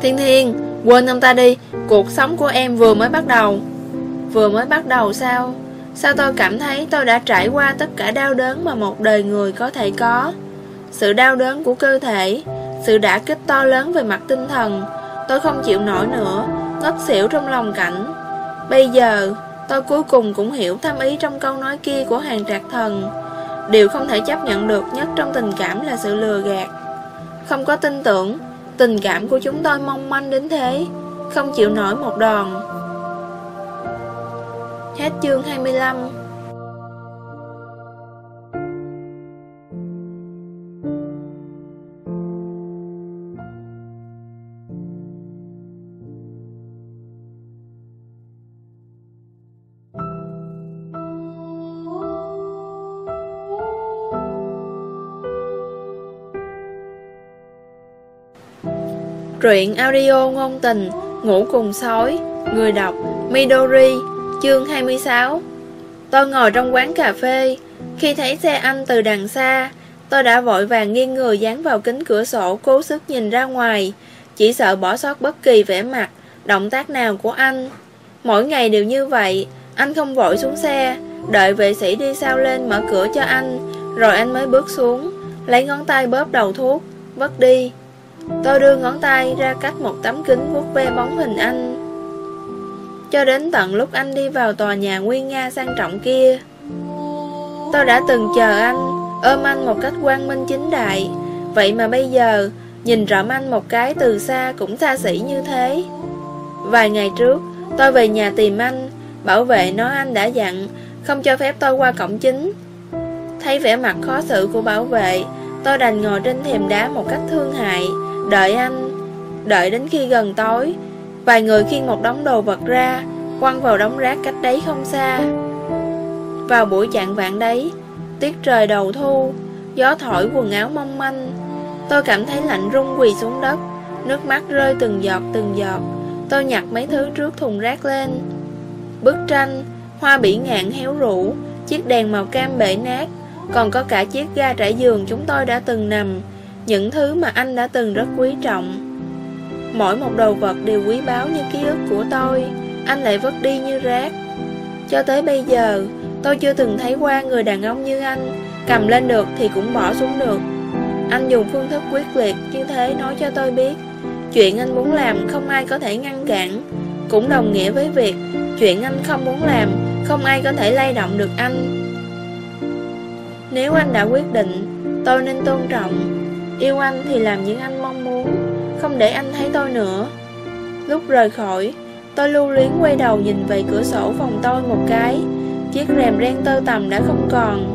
Thiên Thiên, quên ông ta đi Cuộc sống của em vừa mới bắt đầu. Vừa mới bắt đầu sao? Sao tôi cảm thấy tôi đã trải qua tất cả đau đớn mà một đời người có thể có? Sự đau đớn của cơ thể, Sự đả kích to lớn về mặt tinh thần. Tôi không chịu nổi nữa, Ngất xỉu trong lòng cảnh. Bây giờ, Tôi cuối cùng cũng hiểu thâm ý trong câu nói kia của hàng trạc thần. Điều không thể chấp nhận được nhất trong tình cảm là sự lừa gạt. Không có tin tưởng, Tình cảm của chúng tôi mong manh đến thế, Không chịu nổi một đòn. Hết chương 25 Truyện audio ngôn tình, Ngủ cùng sói, Người đọc, Midori, Chương 26 Tôi ngồi trong quán cà phê. Khi thấy xe anh từ đằng xa, Tôi đã vội vàng nghiêng người dán vào kính cửa sổ Cố sức nhìn ra ngoài. Chỉ sợ bỏ sót bất kỳ vẻ mặt, Động tác nào của anh. Mỗi ngày đều như vậy, Anh không vội xuống xe. Đợi vệ sĩ đi sau lên mở cửa cho anh, Rồi anh mới bước xuống, Lấy ngón tay bóp đầu thuốc Vất đi. Tôi đưa ngón tay ra cách một tấm kính vuốt ve bóng hình anh. Cho đến tận lúc anh đi vào tòa nhà nguyên nga sang trọng kia, Tôi đã từng chờ anh Ôm anh một cách quang minh chính đại. Vậy mà bây giờ, Nhìn trộm anh một cái từ xa cũng xa xỉ như thế. Vài ngày trước, Tôi về nhà tìm anh, Bảo vệ nói anh đã dặn, Không cho phép tôi qua cổng chính. Thấy vẻ mặt khó xử của bảo vệ, Tôi đành ngồi trên thềm đá một cách thương hại. Đợi anh, Đợi đến khi gần tối, Vài người khiêng một đống đồ vật ra, Quăng vào đống rác cách đấy không xa. Vào buổi chạng vạn đấy, Tiết trời đầu thu, Gió thổi quần áo mong manh, Tôi cảm thấy lạnh rung quỳ xuống đất, Nước mắt rơi từng giọt từng giọt. Tôi nhặt mấy thứ trước thùng rác lên. Bức tranh, Hoa bỉ ngạn héo rũ, Chiếc đèn màu cam bể nát, Còn có cả chiếc ga trải giường chúng tôi đã từng nằm những thứ mà anh đã từng rất quý trọng. Mỗi một đồ vật đều quý báu như ký ức của tôi, anh lại vứt đi như rác. Cho tới bây giờ, tôi chưa từng thấy qua người đàn ông như anh, cầm lên được thì cũng bỏ xuống được. Anh dùng phương thức quyết liệt như thế nói cho tôi biết, chuyện anh muốn làm không ai có thể ngăn cản, cũng đồng nghĩa với việc chuyện anh không muốn làm, không ai có thể lay động được anh. Nếu anh đã quyết định, tôi nên tôn trọng Yêu anh thì làm những anh mong muốn, Không để anh thấy tôi nữa. Lúc rời khỏi, Tôi lưu luyến quay đầu nhìn về cửa sổ phòng tôi một cái. Chiếc rèm ren tơ tầm đã không còn.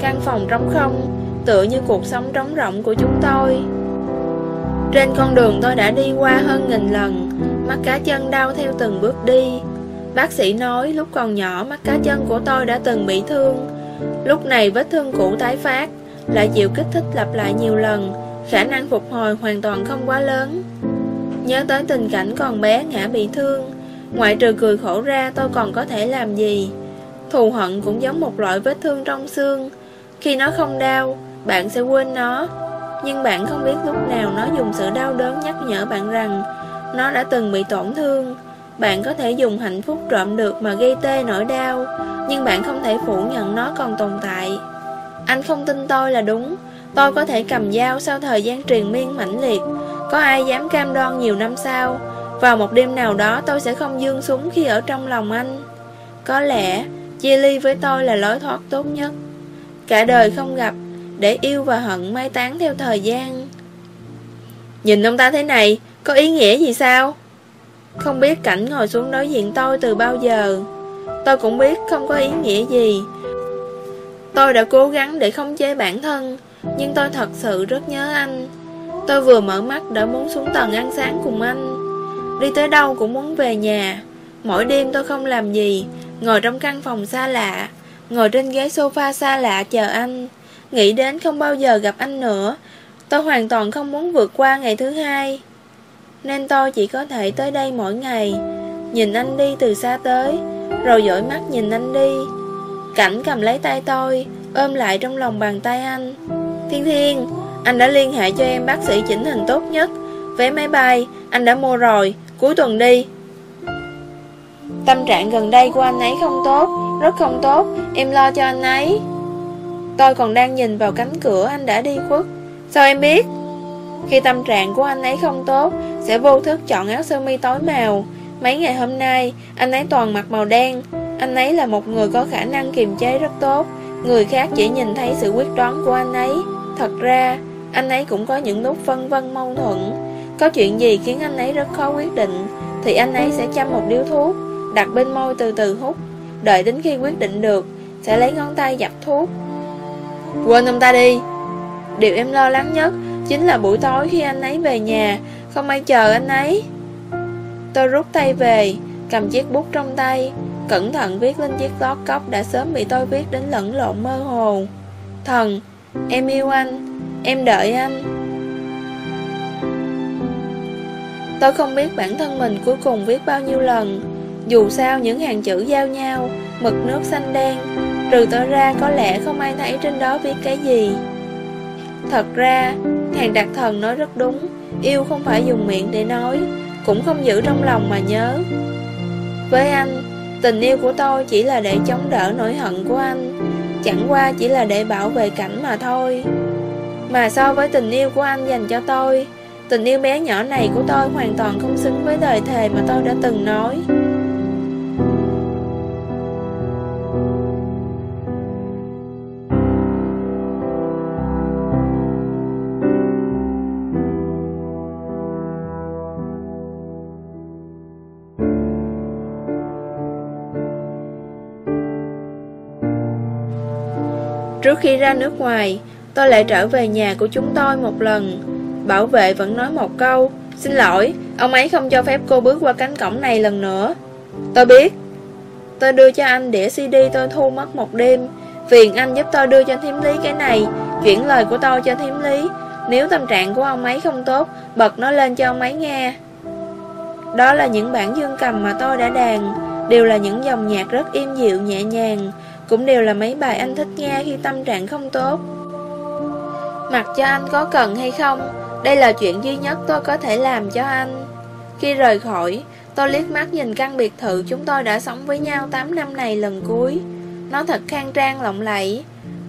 Căn phòng trống không, Tựa như cuộc sống trống rỗng của chúng tôi. Trên con đường tôi đã đi qua hơn nghìn lần, Mắt cá chân đau theo từng bước đi. Bác sĩ nói lúc còn nhỏ, mắt cá chân của tôi đã từng bị thương. Lúc này vết thương cũ tái phát lại chịu kích thích lặp lại nhiều lần, khả năng phục hồi hoàn toàn không quá lớn. Nhớ tới tình cảnh còn bé ngã bị thương, ngoại trừ cười khổ ra tôi còn có thể làm gì? Thù hận cũng giống một loại vết thương trong xương. Khi nó không đau, bạn sẽ quên nó. Nhưng bạn không biết lúc nào nó dùng sự đau đớn nhắc nhở bạn rằng nó đã từng bị tổn thương. Bạn có thể dùng hạnh phúc trộm được mà gây tê nỗi đau, nhưng bạn không thể phủ nhận nó còn tồn tại. Anh không tin tôi là đúng. Tôi có thể cầm dao sau thời gian truyền miên mãnh liệt. Có ai dám cam đoan nhiều năm sau, Vào một đêm nào đó tôi sẽ không dương súng khi ở trong lòng anh? Có lẽ, chia ly với tôi là lối thoát tốt nhất. Cả đời không gặp, Để yêu và hận mai tán theo thời gian. Nhìn ông ta thế này, Có ý nghĩa gì sao? Không biết cảnh ngồi xuống đối diện tôi từ bao giờ. Tôi cũng biết không có ý nghĩa gì. Tôi đã cố gắng để không chế bản thân, Nhưng tôi thật sự rất nhớ anh. Tôi vừa mở mắt đã muốn xuống tầng ăn sáng cùng anh. Đi tới đâu cũng muốn về nhà. Mỗi đêm tôi không làm gì, Ngồi trong căn phòng xa lạ, Ngồi trên ghế sofa xa lạ chờ anh. Nghĩ đến không bao giờ gặp anh nữa, Tôi hoàn toàn không muốn vượt qua ngày thứ hai. Nên tôi chỉ có thể tới đây mỗi ngày, Nhìn anh đi từ xa tới, Rồi dõi mắt nhìn anh đi. Cảnh cầm lấy tay tôi, Ôm lại trong lòng bàn tay anh. Thiên Thiên, Anh đã liên hệ cho em bác sĩ chỉnh hình tốt nhất. Vé máy bay, Anh đã mua rồi, Cuối tuần đi. Tâm trạng gần đây của anh ấy không tốt, Rất không tốt, Em lo cho anh ấy. Tôi còn đang nhìn vào cánh cửa anh đã đi khuất. Sao em biết? Khi tâm trạng của anh ấy không tốt, Sẽ vô thức chọn áo sơ mi tối màu. Mấy ngày hôm nay, Anh ấy toàn mặc màu đen anh ấy là một người có khả năng kiềm chế rất tốt. Người khác chỉ nhìn thấy sự quyết đoán của anh ấy. Thật ra, anh ấy cũng có những lúc phân vân mâu thuẫn. Có chuyện gì khiến anh ấy rất khó quyết định Thì anh ấy sẽ chăm một điếu thuốc Đặt bên môi từ từ hút. Đợi đến khi quyết định được Sẽ lấy ngón tay dập thuốc. Quên ông ta đi. Điều em lo lắng nhất Chính là buổi tối khi anh ấy về nhà. Không ai chờ anh ấy. Tôi rút tay về Cầm chiếc bút trong tay. Cẩn thận viết lên chiếc lót cốc đã sớm bị tôi viết đến lẫn lộn mơ hồ. Thần, em yêu anh, em đợi anh. Tôi không biết bản thân mình cuối cùng viết bao nhiêu lần. Dù sao những hàng chữ giao nhau Mực nước xanh đen Trừ tôi ra có lẽ không ai thấy trên đó viết cái gì. Thật ra Hàng đặc thần nói rất đúng. Yêu không phải dùng miệng để nói Cũng không giữ trong lòng mà nhớ. Với anh Tình yêu của tôi chỉ là để chống đỡ nỗi hận của anh. Chẳng qua chỉ là để bảo vệ cảnh mà thôi. Mà so với tình yêu của anh dành cho tôi, Tình yêu bé nhỏ này của tôi hoàn toàn không xứng với lời thề mà tôi đã từng nói. Trước khi ra nước ngoài, tôi lại trở về nhà của chúng tôi một lần. Bảo vệ vẫn nói một câu, xin lỗi, ông ấy không cho phép cô bước qua cánh cổng này lần nữa. Tôi biết. Tôi đưa cho anh đĩa CD tôi thu mất một đêm. Phiền anh giúp tôi đưa cho thiếm lý cái này, chuyển lời của tôi cho thiếm lý. Nếu tâm trạng của ông ấy không tốt, bật nó lên cho ông ấy nghe. Đó là những bản dương cầm mà tôi đã đàn, đều là những dòng nhạc rất im dịu nhẹ nhàng, cũng đều là mấy bài anh thích nghe khi tâm trạng không tốt. Mặc cho anh có cần hay không, Đây là chuyện duy nhất tôi có thể làm cho anh. Khi rời khỏi, Tôi liếc mắt nhìn căn biệt thự chúng tôi đã sống với nhau 8 năm này lần cuối. Nó thật khang trang, lộng lẫy.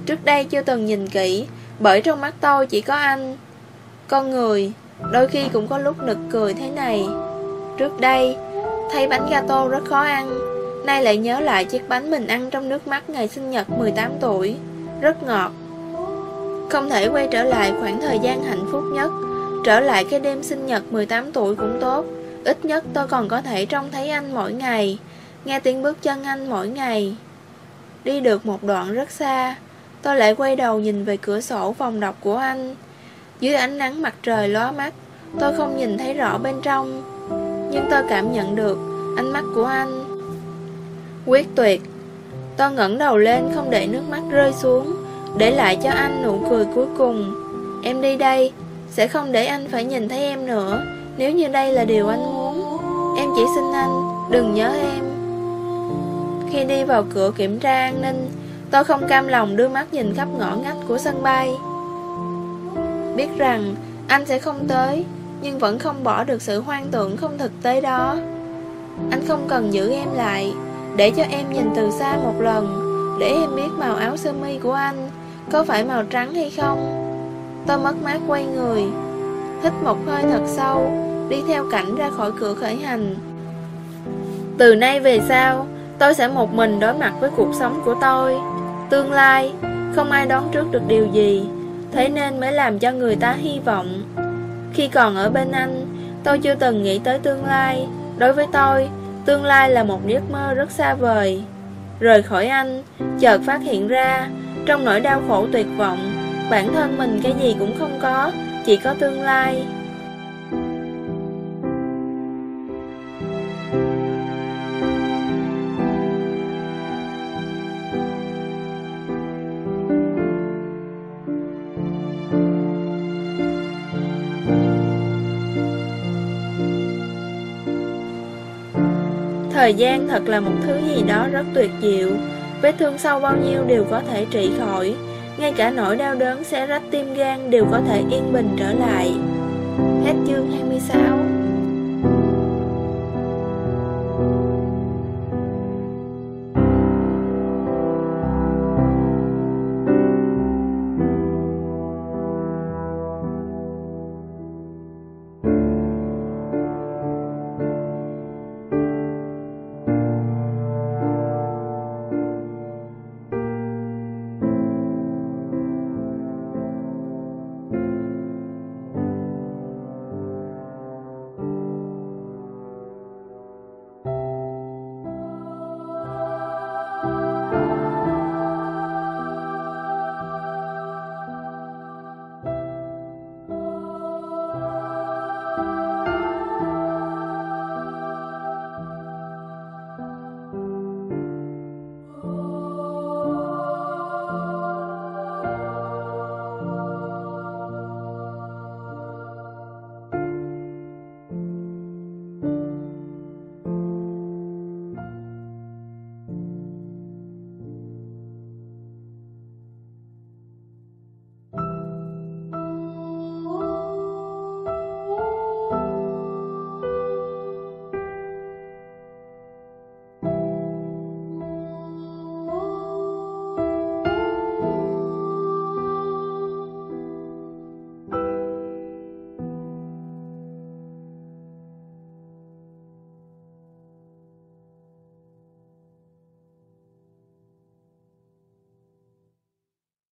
Trước đây chưa từng nhìn kỹ, Bởi trong mắt tôi chỉ có anh. Con người, Đôi khi cũng có lúc nực cười thế này. Trước đây, Thấy bánh gato rất khó ăn Nay lại nhớ lại chiếc bánh mình ăn trong nước mắt ngày sinh nhật 18 tuổi. Rất ngọt. Không thể quay trở lại khoảng thời gian hạnh phúc nhất. Trở lại cái đêm sinh nhật 18 tuổi cũng tốt. Ít nhất tôi còn có thể trông thấy anh mỗi ngày, Nghe tiếng bước chân anh mỗi ngày. Đi được một đoạn rất xa, Tôi lại quay đầu nhìn về cửa sổ phòng đọc của anh. Dưới ánh nắng mặt trời lóa mắt, Tôi không nhìn thấy rõ bên trong. Nhưng tôi cảm nhận được Ánh mắt của anh. Quyết tuyệt. Tôi ngẩng đầu lên không để nước mắt rơi xuống, Để lại cho anh nụ cười cuối cùng. Em đi đây, Sẽ không để anh phải nhìn thấy em nữa. Nếu như đây là điều anh muốn, Em chỉ xin anh, Đừng nhớ em. Khi đi vào cửa kiểm tra an ninh, Tôi không cam lòng đưa mắt nhìn khắp ngõ ngách của sân bay. Biết rằng, anh sẽ không tới, Nhưng vẫn không bỏ được sự hoang tưởng không thực tế đó. Anh không cần giữ em lại để cho em nhìn từ xa một lần, Để em biết màu áo sơ mi của anh Có phải màu trắng hay không. Tôi mất mát quay người, Hít một hơi thật sâu, Đi theo cảnh ra khỏi cửa khởi hành. Từ nay về sau, Tôi sẽ một mình đối mặt với cuộc sống của tôi. Tương lai, Không ai đoán trước được điều gì, Thế nên mới làm cho người ta hy vọng. Khi còn ở bên anh, Tôi chưa từng nghĩ tới tương lai Đối với tôi. Tương lai là một giấc mơ rất xa vời. Rời khỏi anh, Chợt phát hiện ra, Trong nỗi đau khổ tuyệt vọng, Bản thân mình cái gì cũng không có, Chỉ có tương lai. Thời gian thật là một thứ gì đó rất tuyệt diệu. Vết thương sâu bao nhiêu đều có thể trị khỏi. Ngay cả nỗi đau đớn sẽ rách tim gan đều có thể yên bình trở lại. Hết chương 26